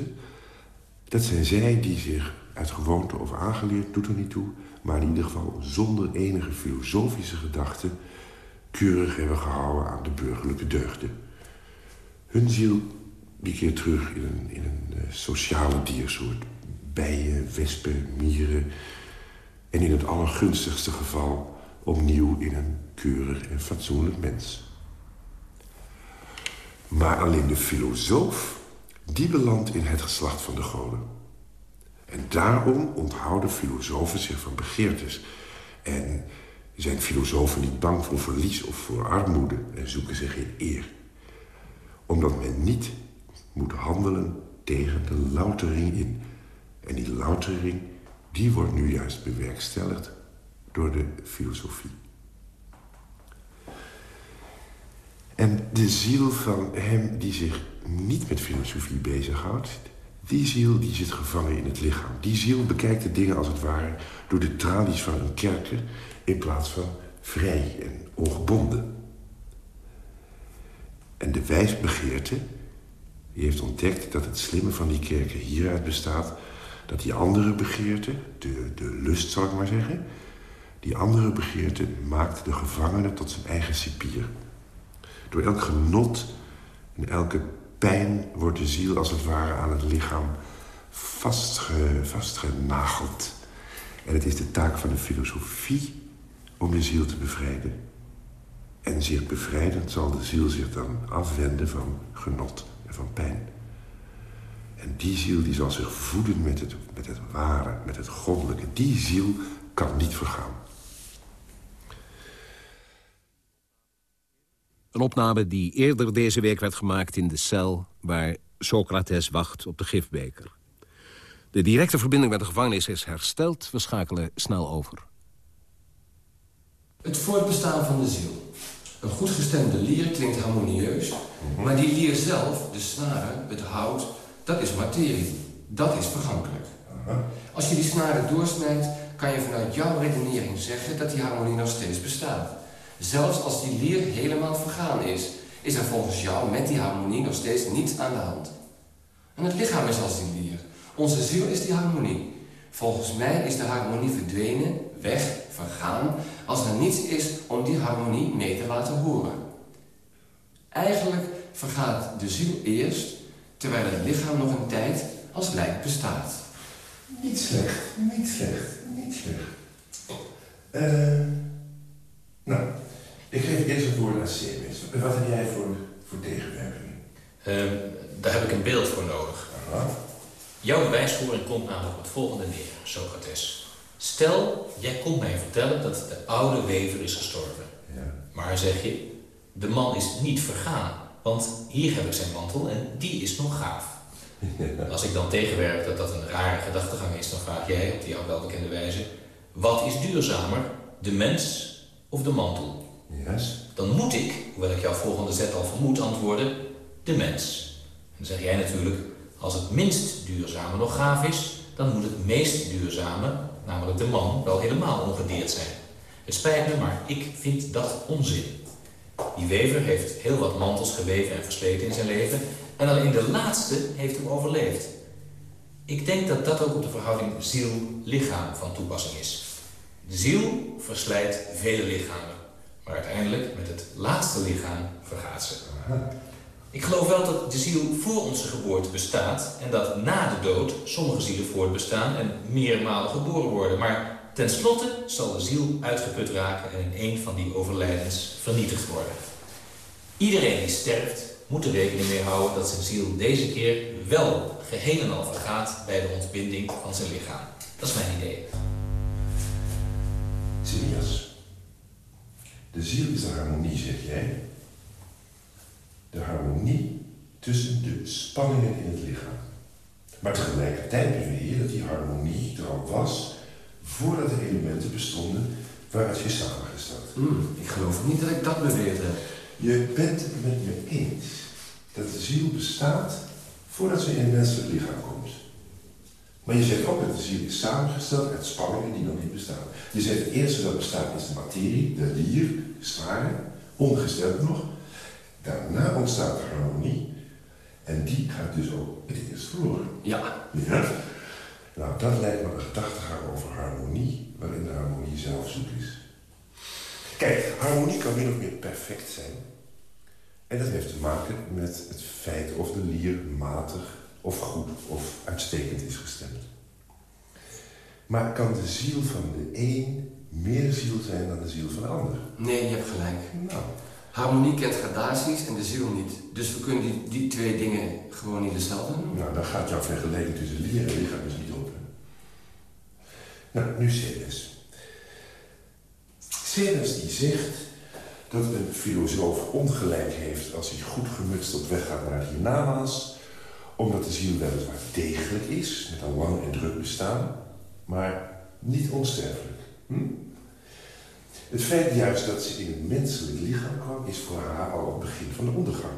Speaker 5: Dat zijn zij die zich uit gewoonte of aangeleerd, doet er niet toe... maar in ieder geval zonder enige filosofische gedachte... keurig hebben gehouden aan de burgerlijke deugden. Hun ziel die keert terug in een, in een uh, sociale diersoort. Bijen, wespen, mieren... en in het allergunstigste geval opnieuw in een keurig en fatsoenlijk mens. Maar alleen de filosoof, die belandt in het geslacht van de goden. En daarom onthouden filosofen zich van begeertes. En zijn filosofen niet bang voor verlies of voor armoede en zoeken zich in eer. Omdat men niet moet handelen tegen de loutering in. En die loutering, die wordt nu juist bewerkstelligd door de filosofie. En de ziel van hem die zich niet met filosofie bezighoudt... die ziel die zit gevangen in het lichaam. Die ziel bekijkt de dingen als het ware door de tralies van een kerker... in plaats van vrij en ongebonden. En de wijsbegeerte die heeft ontdekt dat het slimme van die kerker hieruit bestaat... dat die andere begeerte, de, de lust zal ik maar zeggen... die andere begeerte maakt de gevangene tot zijn eigen cipier... Door elk genot en elke pijn wordt de ziel als het ware aan het lichaam vastge, vastgenageld. En het is de taak van de filosofie om de ziel te bevrijden. En zich bevrijdend zal de ziel zich dan afwenden van genot en van pijn. En die ziel die zal zich voeden met het, met het ware, met het goddelijke. Die ziel kan niet vergaan.
Speaker 4: Een opname die eerder deze week werd gemaakt in de cel... waar Socrates wacht op de gifbeker. De directe verbinding met de gevangenis is hersteld. We schakelen snel over.
Speaker 12: Het voortbestaan van de ziel. Een goed gestemde lier klinkt harmonieus... maar die lier zelf, de snaren, het hout, dat is materie. Dat is vergankelijk. Als je die snaren doorsnijdt... kan je vanuit jouw redenering zeggen dat die harmonie nog steeds bestaat. Zelfs als die lier helemaal vergaan is, is er volgens jou met die harmonie nog steeds niets aan de hand. En het lichaam is als die lier. Onze ziel is die harmonie. Volgens mij is de harmonie verdwenen, weg, vergaan, als er niets is om die harmonie mee te laten horen. Eigenlijk vergaat de ziel eerst, terwijl het lichaam nog een tijd als lijk bestaat.
Speaker 5: Niet slecht, niet slecht, niet slecht. Uh, nou, ik geef eerst het woord aan Semis. Wat heb jij voor, voor tegenwerping?
Speaker 11: Uh, daar heb ik een beeld voor nodig.
Speaker 5: Aha.
Speaker 11: Jouw bewijsvoering komt namelijk op het volgende neer, Socrates. Stel, jij komt mij vertellen dat de oude wever is gestorven.
Speaker 5: Ja.
Speaker 11: Maar zeg je, de man is niet vergaan. Want hier heb ik zijn mantel en die is nog gaaf.
Speaker 5: Ja.
Speaker 11: Als ik dan tegenwerp dat dat een rare gedachtegang is, dan vraag jij op die al welbekende wijze... Wat is duurzamer, de mens of de mantel? Dan moet ik, hoewel ik jouw volgende zet al vermoed, antwoorden... de mens. En dan zeg jij natuurlijk, als het minst duurzame nog gaaf is... dan moet het meest duurzame, namelijk de man, wel helemaal ongedeerd zijn. Het spijt me, maar ik vind dat onzin. Die wever heeft heel wat mantels geweven en versleten in zijn leven... en alleen de laatste heeft hem overleefd. Ik denk dat dat ook op de verhouding ziel-lichaam van toepassing is. De ziel verslijt vele lichamen. Maar uiteindelijk, met het laatste lichaam, vergaat ze. Ik geloof wel dat de ziel voor onze geboorte bestaat... en dat na de dood sommige zielen voortbestaan en meermalen geboren worden. Maar tenslotte zal de ziel uitgeput raken en in een van die overlijdens vernietigd worden. Iedereen die sterft moet er rekening mee houden dat zijn ziel deze keer wel geheel en al vergaat bij de ontbinding van zijn lichaam. Dat is mijn idee.
Speaker 5: Sirius, de ziel is de harmonie, zeg jij. De harmonie tussen de spanningen in het lichaam. Maar tegelijkertijd beweer je dat die harmonie er al was voordat de elementen bestonden waaruit je samengesteld.
Speaker 12: Hmm, ik geloof niet dat ik dat beweerde.
Speaker 5: Je bent het met me eens dat de ziel bestaat voordat ze in een menselijk lichaam komt. Maar je zegt ook dat de ziel is samengesteld uit spanningen die nog niet bestaan. Je zegt het eerste dat bestaat is de materie, de lier, de snaren, ongesteld nog. Daarna ontstaat de harmonie en die gaat dus ook het eerst verloren.
Speaker 12: Ja.
Speaker 5: Ja? Nou, dat lijkt me een gedachtegang over harmonie, waarin de harmonie zelf zoek is. Kijk, harmonie kan min of meer perfect zijn. En dat heeft te maken met het feit of de lier matig of goed of uitstekend is gestemd. Maar kan de ziel van de een meer ziel zijn dan de ziel van de ander?
Speaker 12: Nee, je hebt gelijk.
Speaker 5: Nou.
Speaker 12: Harmonie kent gradaties en de ziel niet. Dus we kunnen die, die twee dingen gewoon niet hetzelfde noemen.
Speaker 5: Nou, dan gaat jouw vergelijking tussen lier en lichaam dus niet op. Hè? Nou, nu Ceres. Ceres die zegt dat een filosoof ongelijk heeft als hij goed gemutst op weg gaat naar het hiernamaals, omdat de ziel weliswaar degelijk is, met een lang en druk bestaan, maar niet onsterfelijk. Hm? Het feit juist dat ze in een menselijk lichaam kwam, is voor haar al het begin van de ondergang.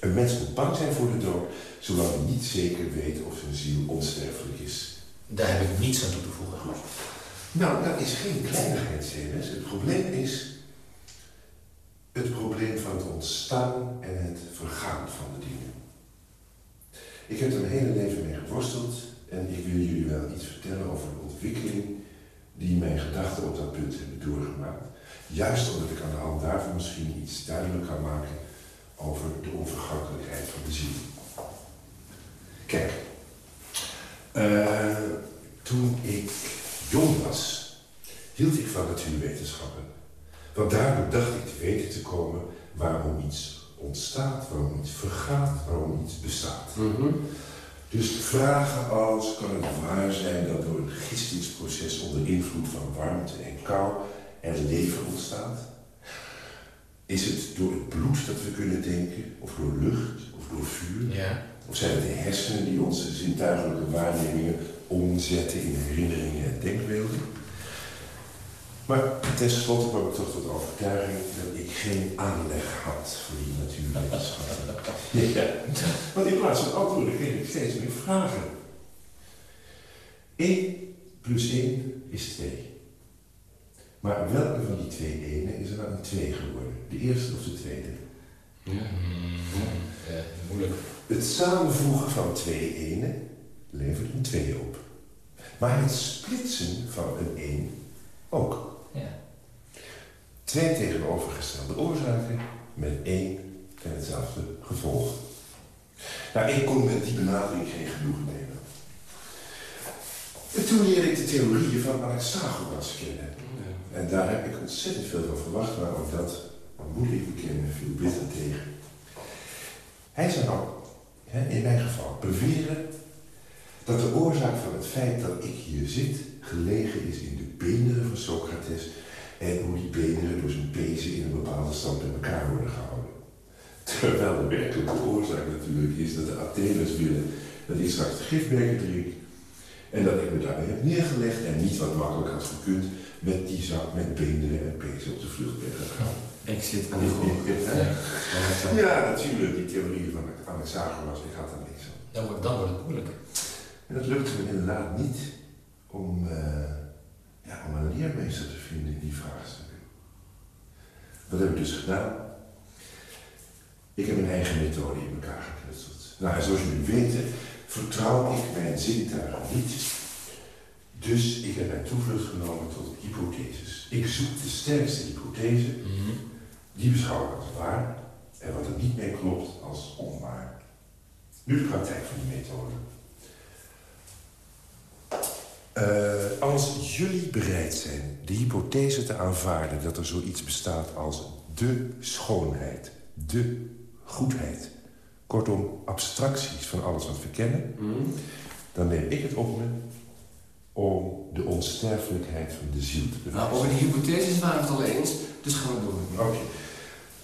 Speaker 5: Een mens moet bang zijn voor de dood, zolang hij niet zeker weet of zijn ziel onsterfelijk is.
Speaker 11: Daar heb ik niets aan toe te voegen.
Speaker 5: Nou, dat is geen kleinigheid, Ceres. Het probleem is het probleem van het ontstaan en het vergaan van de dingen. Ik heb er mijn hele leven mee geworsteld en ik wil jullie wel iets vertellen over de ontwikkeling die mijn gedachten op dat punt hebben doorgemaakt. Juist omdat ik aan de hand daarvan misschien iets duidelijk kan maken over de onvergankelijkheid van de ziel. Kijk, eh, toen ik jong was, hield ik van natuurwetenschappen. Want daardoor dacht ik te weten te komen waarom iets ontstaat, waarom iets vergaat, waarom iets bestaat. Dus vragen als, kan het waar zijn dat door een gistingsproces onder invloed van warmte en kou er leven ontstaat? Is het door het bloed dat we kunnen denken, of door lucht, of door vuur?
Speaker 11: Ja.
Speaker 5: Of zijn het de hersenen die onze zintuigelijke waarnemingen omzetten in herinneringen en denkbeelden? Maar tenslotte kwam ik toch tot de overtuiging dat ik geen aanleg had voor die natuurwetenschappen. ja, want in plaats van antwoorden kreeg ik steeds meer vragen. 1 plus 1 is 2. Maar welke van die twee enen is er nou een 2 geworden? De eerste of de tweede?
Speaker 11: Ja, moeilijk.
Speaker 5: Het samenvoegen van twee enen levert een 2 op. Maar het splitsen van een 1 ook.
Speaker 11: Ja.
Speaker 5: Twee tegenovergestelde oorzaken met één en hetzelfde gevolg. Nou, ik kon met die benadering geen genoegen nemen. En toen leerde ik de theorieën van Anaxagoras kennen. En daar heb ik ontzettend veel van verwacht, maar ook dat moet ik bekennen viel bitter tegen. Hij zou nou, in mijn geval, beweren dat de oorzaak van het feit dat ik hier zit gelegen is in de beenderen van Socrates en hoe die beenderen door zijn pezen in een bepaalde stand bij elkaar worden gehouden. Terwijl de werkelijke oorzaak natuurlijk is dat de Atheners willen dat ik straks de gifbeker drink en dat ik me daarbij heb neergelegd en niet wat makkelijk had gekund met die zak met beenderen en pezen op de vlucht ben gegaan.
Speaker 12: Ik zit aan de grond.
Speaker 5: Ja, natuurlijk, die theorieën van Anaxagoras, ik had daar niks aan.
Speaker 11: Dan wordt, dan wordt het moeilijk.
Speaker 5: En dat lukte me inderdaad niet om, eh, ja, om een leermeester te vinden in die vraagstukken. Wat heb ik dus gedaan? Ik heb een eigen methode in elkaar geknutseld. Nou, en zoals jullie weten, vertrouw ik mijn zintuigen niet. Dus ik heb mijn toevlucht genomen tot hypotheses. Ik zoek de sterkste hypothese, die beschouw ik als waar. en wat er niet mee klopt als onwaar. Nu de praktijk van die methode. Uh, als jullie bereid zijn de hypothese te aanvaarden... dat er zoiets bestaat als de schoonheid, de goedheid... kortom, abstracties van alles wat we kennen... Mm. dan neem ik het op me om de onsterfelijkheid van de ziel te bewijzen.
Speaker 12: Nou, over die hypotheses waren we het al eens, dus gaan we door.
Speaker 5: Oké.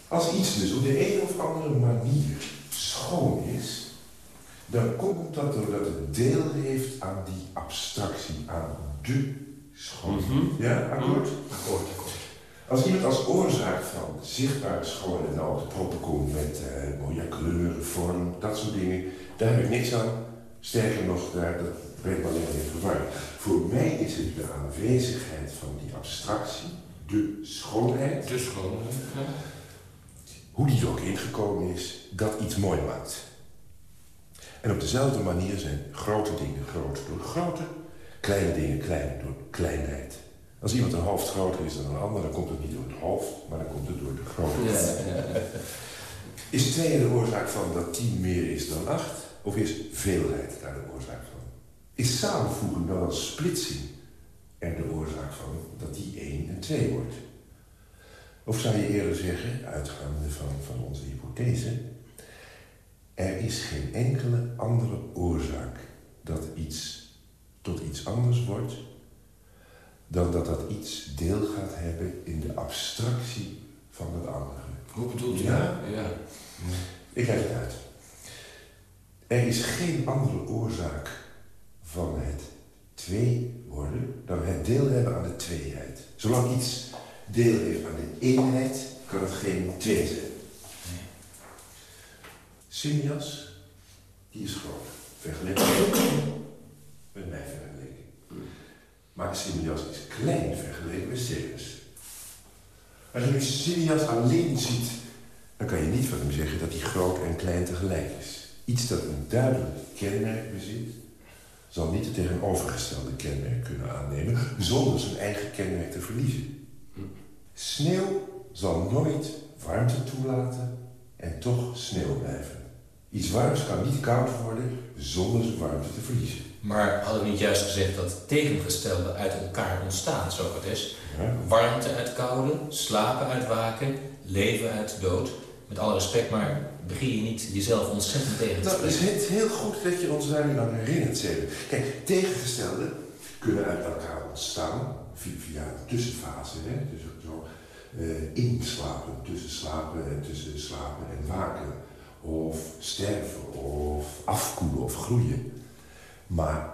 Speaker 5: Als iets dus op de een of andere manier schoon is... dan komt dat doordat het deel heeft aan die abstractie, aan de schoonheid.
Speaker 12: Mhm.
Speaker 5: Ja, akkoord?
Speaker 12: Akkoord, akkoord.
Speaker 5: Als iemand als oorzaak van zichtbare schoonheid nou de proppen komt met uh, mooie kleuren, vorm, dat soort dingen, daar heb ik niks aan. Sterker nog, daar, dat brengt me alleen maar in. Voor mij is het de aanwezigheid van die abstractie, de schoonheid.
Speaker 12: De schoonheid, ja.
Speaker 5: Hoe die er ook ingekomen is, dat iets mooi maakt. En op dezelfde manier zijn grote dingen groot door grootte, kleine dingen klein door kleinheid. Als iemand een hoofd groter is dan een ander, dan komt het niet door het hoofd, maar dan komt het door de.
Speaker 12: Ja, ja.
Speaker 5: Is twee de oorzaak van dat tien meer is dan acht? Of is veelheid daar de oorzaak van? Is samenvoegen dan als splitsing er de oorzaak van dat die 1 en 2 wordt? Of zou je eerder zeggen, uitgaande van, van onze hypothese... er is geen enkele andere oorzaak dat iets tot iets anders wordt... dan dat dat iets deel gaat hebben in de abstractie van het andere.
Speaker 12: Hoe bedoelt u
Speaker 5: Ja?
Speaker 12: Ja.
Speaker 5: Ik leg het uit. Er is geen andere oorzaak van het twee worden dan het deel hebben aan de tweeheid. Zolang iets deel heeft aan de eenheid, kan het geen twee zijn. Simias, die is groot. Vergeleken met mij vergeleken. Maar Simias is klein vergeleken met Ceres. Als je nu Simias alleen ziet, dan kan je niet van hem zeggen dat hij groot en klein tegelijk is. Iets dat een duidelijk kenmerk bezit, zal niet het tegenovergestelde kenmerk kunnen aannemen zonder zijn eigen kenmerk te verliezen. Sneeuw zal nooit warmte toelaten en toch sneeuw blijven. Iets warms kan niet koud worden zonder zijn warmte te verliezen.
Speaker 11: Maar hadden we niet juist gezegd dat tegengestelde uit elkaar ontstaan, Socrates?
Speaker 5: Ja?
Speaker 11: Warmte uit koude, slapen uit waken, leven uit dood. Met alle respect, maar begin je niet jezelf ontzettend tegen te
Speaker 5: Dat is
Speaker 11: spreken?
Speaker 5: het heel goed dat je ons daar nu aan herinnert, Zeden. Kijk, tegengestelde kunnen uit elkaar ontstaan via, via een tussenfase. Hè? Dus zo eh, inslapen, tussen slapen en tussen slapen en waken. Of sterven, of afkoelen of groeien. Maar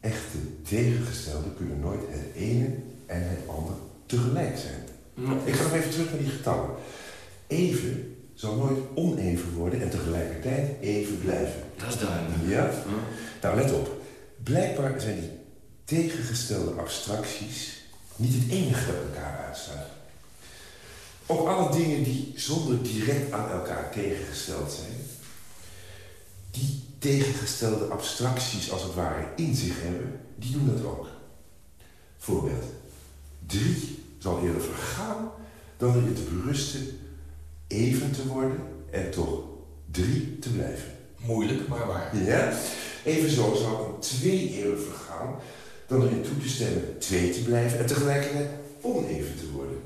Speaker 5: echte tegengestelde kunnen nooit het ene en het andere tegelijk zijn. Ik ga nog even terug naar die getallen. Even zal nooit oneven worden en tegelijkertijd even blijven.
Speaker 12: Dat is duidelijk.
Speaker 5: Ja? Nou, let op. Blijkbaar zijn die tegengestelde abstracties niet het enige dat elkaar uitsluit. Ook alle dingen die zonder direct aan elkaar tegengesteld zijn, die tegengestelde abstracties als het ware in zich hebben, die doen dat ook. Voorbeeld. Drie zal eerder vergaan dan erin te berusten even te worden en toch drie te blijven.
Speaker 11: Moeilijk, maar waar.
Speaker 5: Ja? Evenzo zal een twee eerder vergaan dan erin toe te stemmen twee te blijven en tegelijkertijd oneven te worden.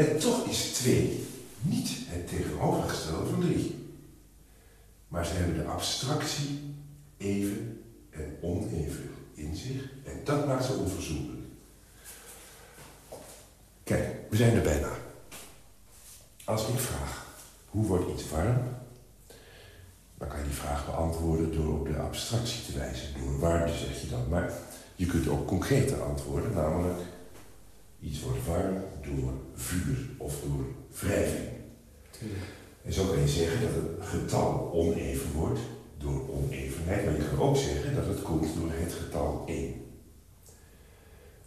Speaker 5: En toch is twee niet het tegenovergestelde van drie. Maar ze hebben de abstractie even en oneven in zich en dat maakt ze onverzoenlijk. Kijk, we zijn er bijna. Als ik vraag, hoe wordt iets warm? Dan kan je die vraag beantwoorden door op de abstractie te wijzen. Door warmte zeg je dan. Maar je kunt ook concreter antwoorden, namelijk... iets wordt warm door vuur of door wrijving. En zo kan je zeggen dat het getal oneven wordt door onevenheid. Maar je kan ook zeggen dat het komt door het getal 1.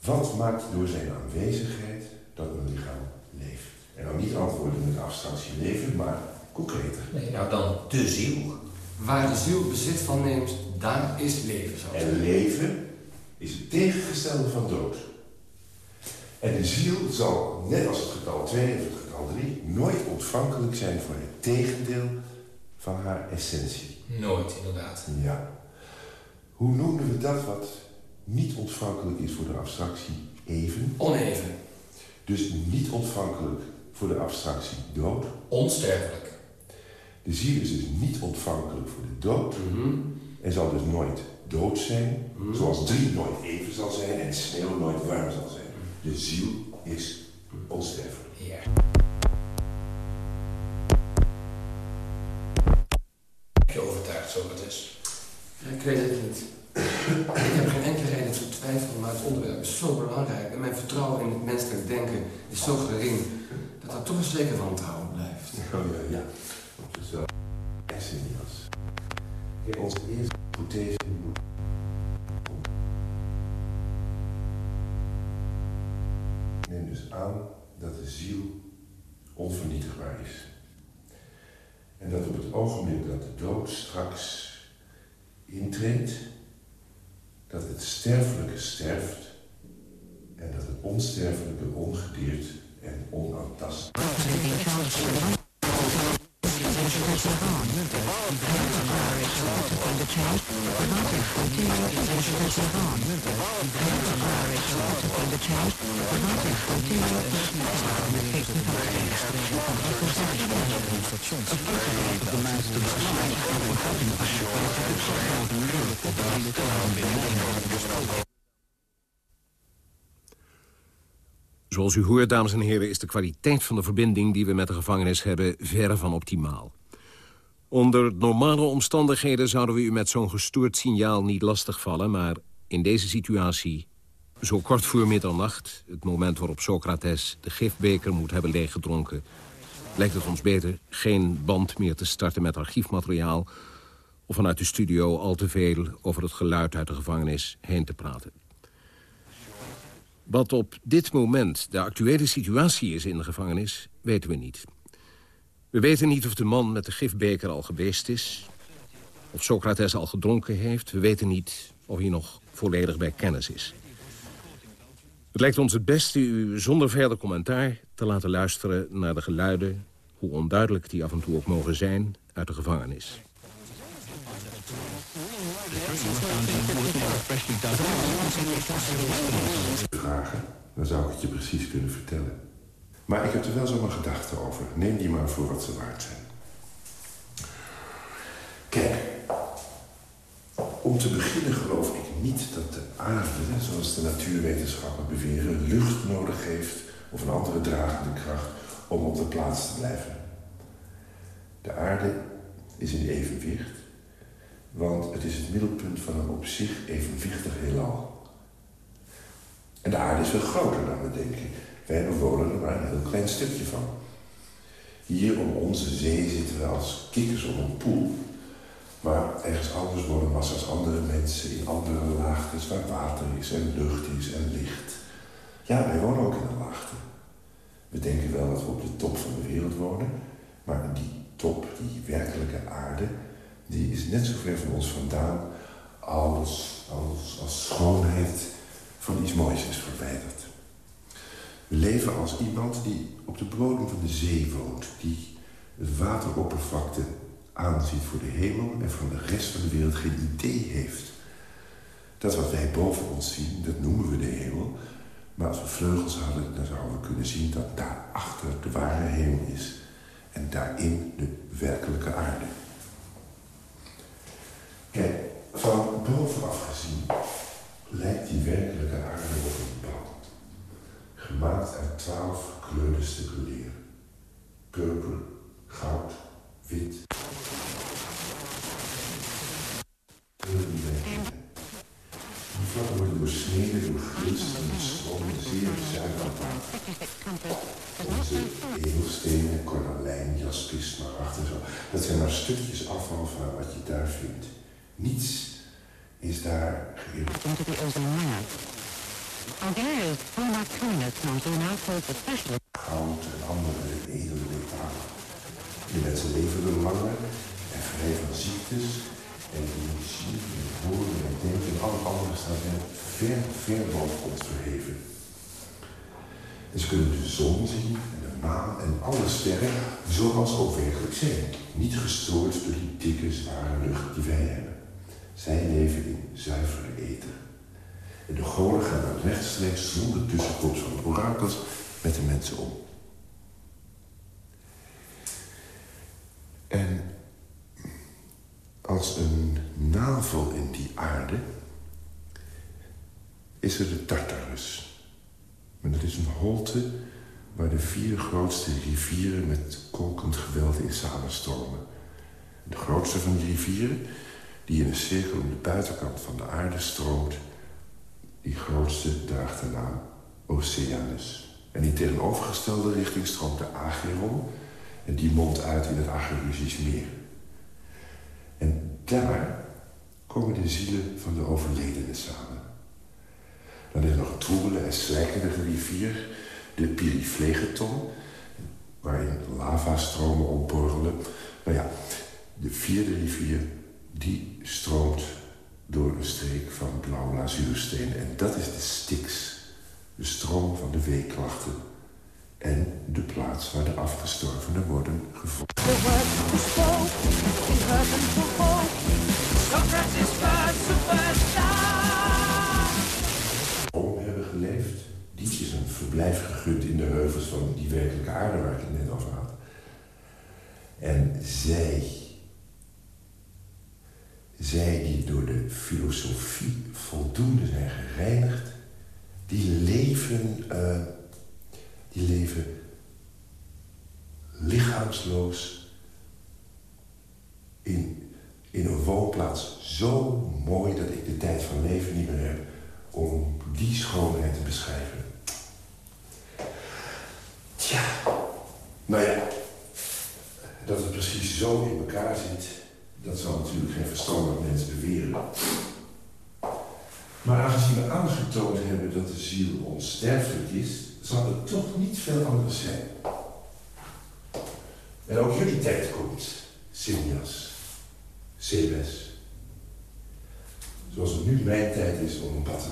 Speaker 5: Wat maakt door zijn aanwezigheid dat een lichaam leeft? En dan niet antwoorden met abstractie leven, maar concreter.
Speaker 11: Nee, nou dan de ziel.
Speaker 12: Waar de ziel bezit van neemt, daar is leven,
Speaker 5: En leven is het tegengestelde van dood. En de ziel zal, net als het getal 2 of het getal al drie nooit ontvankelijk zijn voor het tegendeel van haar essentie.
Speaker 11: Nooit, inderdaad.
Speaker 5: Ja. Hoe noemen we dat wat niet ontvankelijk is voor de abstractie even?
Speaker 12: Oneven.
Speaker 5: Dus niet ontvankelijk voor de abstractie dood?
Speaker 11: Onsterfelijk.
Speaker 5: De ziel is dus niet ontvankelijk voor de dood...
Speaker 12: Mhm.
Speaker 5: en zal dus nooit dood zijn...
Speaker 12: Mhm.
Speaker 5: zoals drie nooit even zal zijn en sneeuw nooit warm zal zijn. De ziel is onsterfelijk.
Speaker 11: Ja. Heb je overtuigd, Socrates?
Speaker 12: Ik weet het niet. Ik heb geen enkele reden te twijfelen, maar het onderwerp is zo belangrijk. En mijn vertrouwen in het menselijk denken is zo gering... dat dat toch een zeker wantrouwen blijft.
Speaker 5: Oh ja, ja. Dat is wel Essenias. Kijk, onze eerste hypothese dat de ziel onvernietigbaar is. En dat op het ogenblik dat de dood straks intreedt, dat het sterfelijke sterft en dat het onsterfelijke ongedeerd en onaantastbaar
Speaker 4: Zoals u hoort, dames en heren, is de kwaliteit van de verbinding... die we met de gevangenis hebben, verre van optimaal. Onder normale omstandigheden zouden we u met zo'n gestoord signaal niet lastigvallen... maar in deze situatie, zo kort voor middernacht... het moment waarop Socrates de gifbeker moet hebben leeggedronken... lijkt het ons beter geen band meer te starten met archiefmateriaal... of vanuit de studio al te veel over het geluid uit de gevangenis heen te praten. Wat op dit moment de actuele situatie is in de gevangenis, weten we niet. We weten niet of de man met de gifbeker al geweest is... of Socrates al gedronken heeft. We weten niet of hij nog volledig bij kennis is. Het lijkt ons het beste u zonder verder commentaar te laten luisteren... naar de geluiden, hoe onduidelijk die af en toe ook mogen zijn, uit de gevangenis.
Speaker 5: vragen, dan zou ik het je precies kunnen vertellen. Maar ik heb er wel zo mijn gedachten over. Neem die maar voor wat ze waard zijn. Kijk, om te beginnen geloof ik niet dat de aarde, zoals de natuurwetenschappen beweren, lucht nodig heeft of een andere dragende kracht om op de plaats te blijven. De aarde is in evenwicht, want het is het middelpunt van een op zich evenwichtig heelal. En de aarde is veel groter dan we denken. Wij bewonen er maar een heel klein stukje van. Hier om onze zee zitten we als kikkers om een poel. Maar ergens anders wonen massa's andere mensen in andere laagtes waar water is en lucht is en licht. Ja, wij wonen ook in een laagte. We denken wel dat we op de top van de wereld wonen, maar die top, die werkelijke aarde, die is net zo ver van ons vandaan als, als, als schoonheid van iets moois is verwijderd. Leven als iemand die op de bodem van de zee woont, die het wateroppervlakte aanziet voor de hemel en van de rest van de wereld geen idee heeft. Dat wat wij boven ons zien, dat noemen we de hemel. Maar als we vleugels hadden, dan zouden we kunnen zien dat daarachter de ware hemel is. En daarin de werkelijke aarde. Kijk, van bovenaf gezien lijkt die werkelijke aarde op een bal. Gemaakt uit twaalf gekleurde stukken leer. Purper, goud, wit. Die vlakken worden doorsneden door glinsterende stromen zeer zuiver water. Onze edelstenen, kornalijn, jaspis, smaragd en zo. Dat zijn maar stukjes afval van wat je daar vindt. Niets is daar geïrriteerd. Goud en andere edele metalen. Die mensen leven er langer en vrij van ziektes. En die zien en horen en denken en alle andere staan zijn ver, ver boven ons verheven. En ze kunnen de zon zien en de maan en alle sterren zoals ze ook werkelijk zijn. Niet gestoord door die dikke, zware lucht die wij hebben. Zij leven in zuivere ether. En de goden gaan dan rechtstreeks zonder tussenkomst van de orakels met de mensen om. En als een navel in die aarde is er de Tartarus. Maar dat waar de vier grootste rivieren met kolkend geweld in samenstromen. De grootste van die rivieren, die in een cirkel om de buitenkant van de aarde stroomt... die grootste draagt de naam Oceanus. En in tegenovergestelde richting stroomt de Acheron... en die mondt uit in het Acherusisch meer. En daar komen de zielen van de overledenen samen. Dan is nog een troebele en slijkerige rivier, de Piriflegeton... waarin lavastromen opborrelen. Nou ja, de vierde rivier, die stroomt door een streek van blauw lazuursteen. En dat is de Styx, de stroom van de weeklachten. En de plaats waar de afgestorvenen worden gevonden. Om verblijf gegund in de heuvels van die werkelijke aarde waar ik het net over had. En zij, zij die door de filosofie voldoende zijn gereinigd, die leven, uh, die leven lichaamsloos in, in een woonplaats zo mooi dat ik de tijd van leven niet meer heb om die schoonheid te beschrijven. Tja, nou ja, dat het precies zo in elkaar zit, dat zal natuurlijk geen verstandig mens beweren. Maar aangezien we aangetoond hebben dat de ziel onsterfelijk is, zal het toch niet veel anders zijn. En ook jullie tijd komt, Sinias, Sebes. Zoals het nu mijn tijd is om een bad te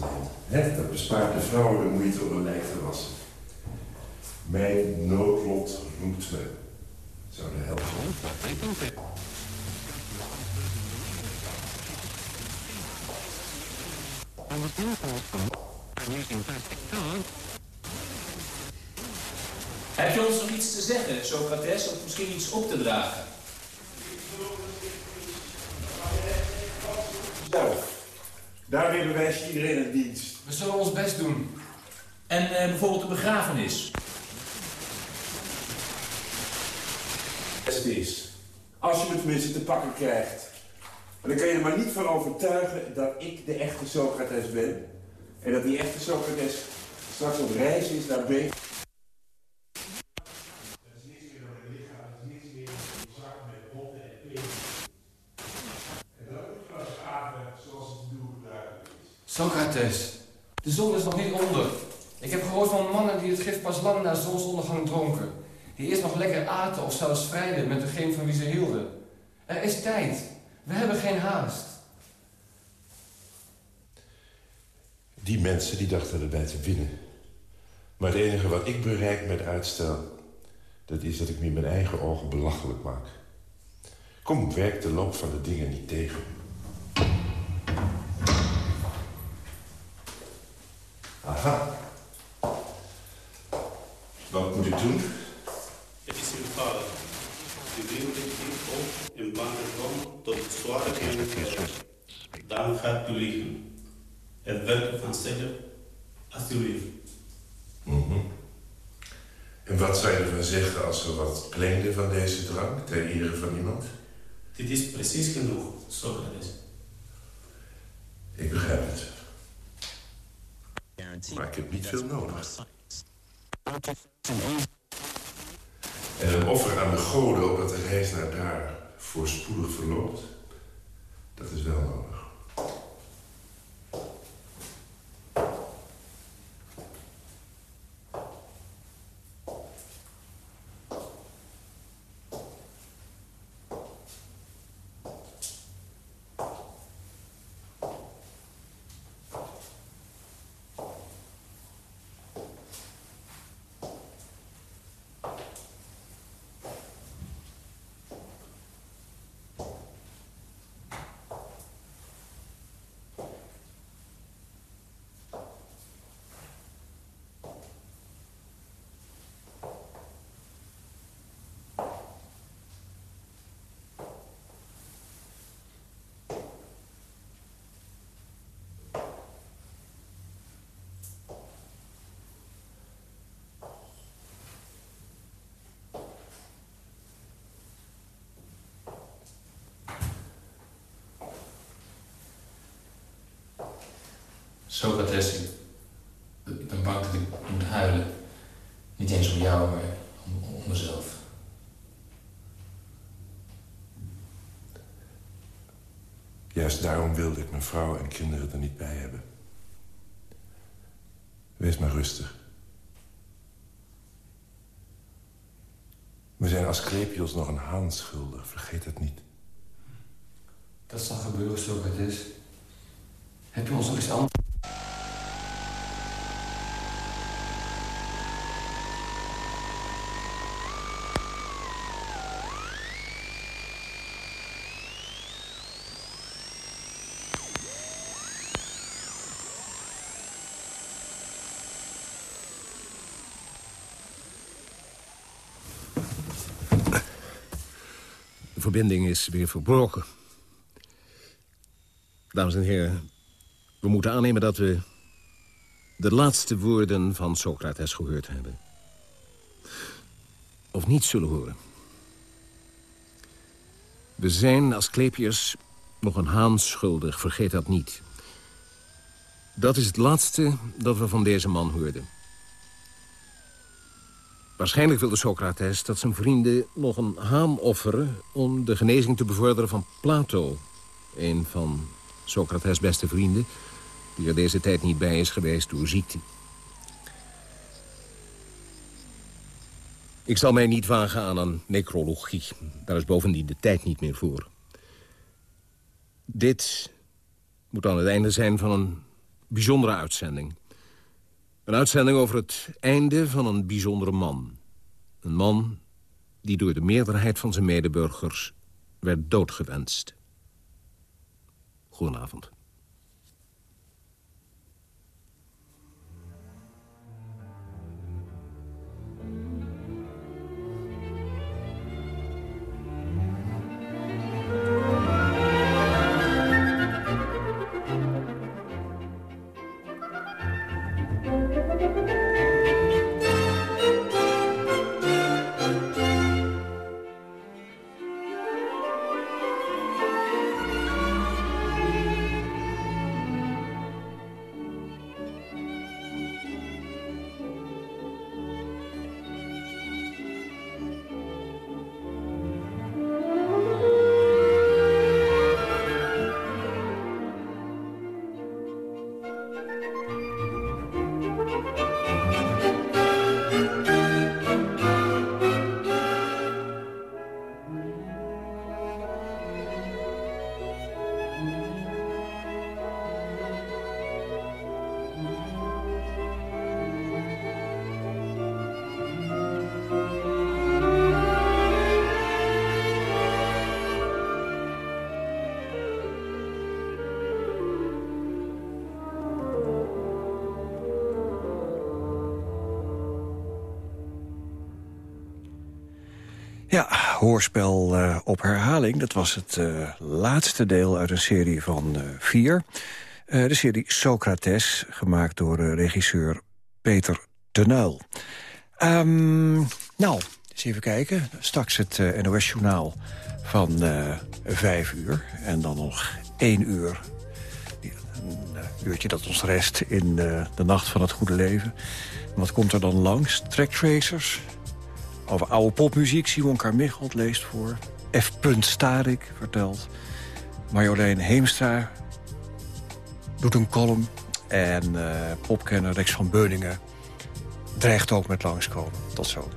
Speaker 5: nemen. Dat bespaart de vrouwen de moeite om een lijk te wassen. Mijn noodlot roept me. Zou de helpen.
Speaker 11: Heb je ons nog iets te zeggen, Socrates, of misschien iets op te dragen?
Speaker 5: Zo, daarmee bewijs je iedereen een dienst.
Speaker 11: We zullen ons best doen. En eh, bijvoorbeeld de begrafenis.
Speaker 5: Is, als je me tenminste te pakken krijgt. Maar dan kan je er maar niet van overtuigen dat ik de echte Socrates ben. En dat die echte Socrates straks op reis is naar Beek.
Speaker 12: Socrates, de zon is nog niet onder. Ik heb gehoord van mannen die het gif pas lang na zonsondergang dronken. Die eerst nog lekker aten of zelfs vrijden met degene van wie ze hielden. Er is tijd. We hebben geen haast.
Speaker 5: Die mensen die dachten erbij te winnen. Maar het enige wat ik bereik met uitstel... dat is dat ik me in mijn eigen ogen belachelijk maak. Kom, werk de loop van de dingen niet tegen. Aha. Wat moet ik doen?
Speaker 13: Het is eenvoudig. Je neemt het kind op en bandt het om tot het zware kern Dan gaat u liggen. Het werken van zeggen, alsjeblieft.
Speaker 5: Mhm. En wat zou je ervan zeggen als we wat plengden van deze drank ter ere van iemand?
Speaker 13: Dit is precies genoeg, Socrates.
Speaker 5: Ik begrijp het. Maar ik heb niet veel nodig. En een offer aan de goden opdat de reis naar daar voorspoedig verloopt, dat is wel nodig.
Speaker 11: Socrates, ik, ik ben bang dat ik moet huilen. Niet eens om jou, maar om, om mezelf.
Speaker 5: Juist daarom wilde ik mijn vrouw en kinderen er niet bij hebben. Wees maar rustig. We zijn als Klepios nog een haan schuldig, vergeet het niet.
Speaker 12: Dat zal gebeuren, Socrates. Heb je ons nog iets anders?
Speaker 4: Verbinding is weer verbroken. Dames en heren, we moeten aannemen dat we de laatste woorden van Socrates gehoord hebben. Of niet zullen horen. We zijn als Klepiërs nog een haan schuldig, vergeet dat niet. Dat is het laatste dat we van deze man hoorden. Waarschijnlijk wilde Socrates dat zijn vrienden nog een haan offeren... om de genezing te bevorderen van Plato. Een van Socrates' beste vrienden... die er deze tijd niet bij is geweest door ziekte. Ik zal mij niet wagen aan een necrologie. Daar is bovendien de tijd niet meer voor. Dit moet dan het einde zijn van een bijzondere uitzending. Een uitzending over het einde van een bijzondere man. Een man die door de meerderheid van zijn medeburgers werd doodgewenst. Goedenavond.
Speaker 3: Hoorspel uh, op herhaling. Dat was het uh, laatste deel uit een serie van uh, vier. de serie Socrates, gemaakt door regisseur Peter Tenuil. Um, nou, eens even kijken. Straks het NOS-journaal van vijf uur. En dan nog één uur. Een uurtje dat ons rest in de nacht van het goede leven. Wat komt er dan langs? Tracktracers, over oude popmuziek. Simon Carmichelt leest voor. F. Starik vertelt. Marjolein Heemstra doet een column. En uh, popkenner Rex van Beuningen dreigt ook met langskomen. Tot zo.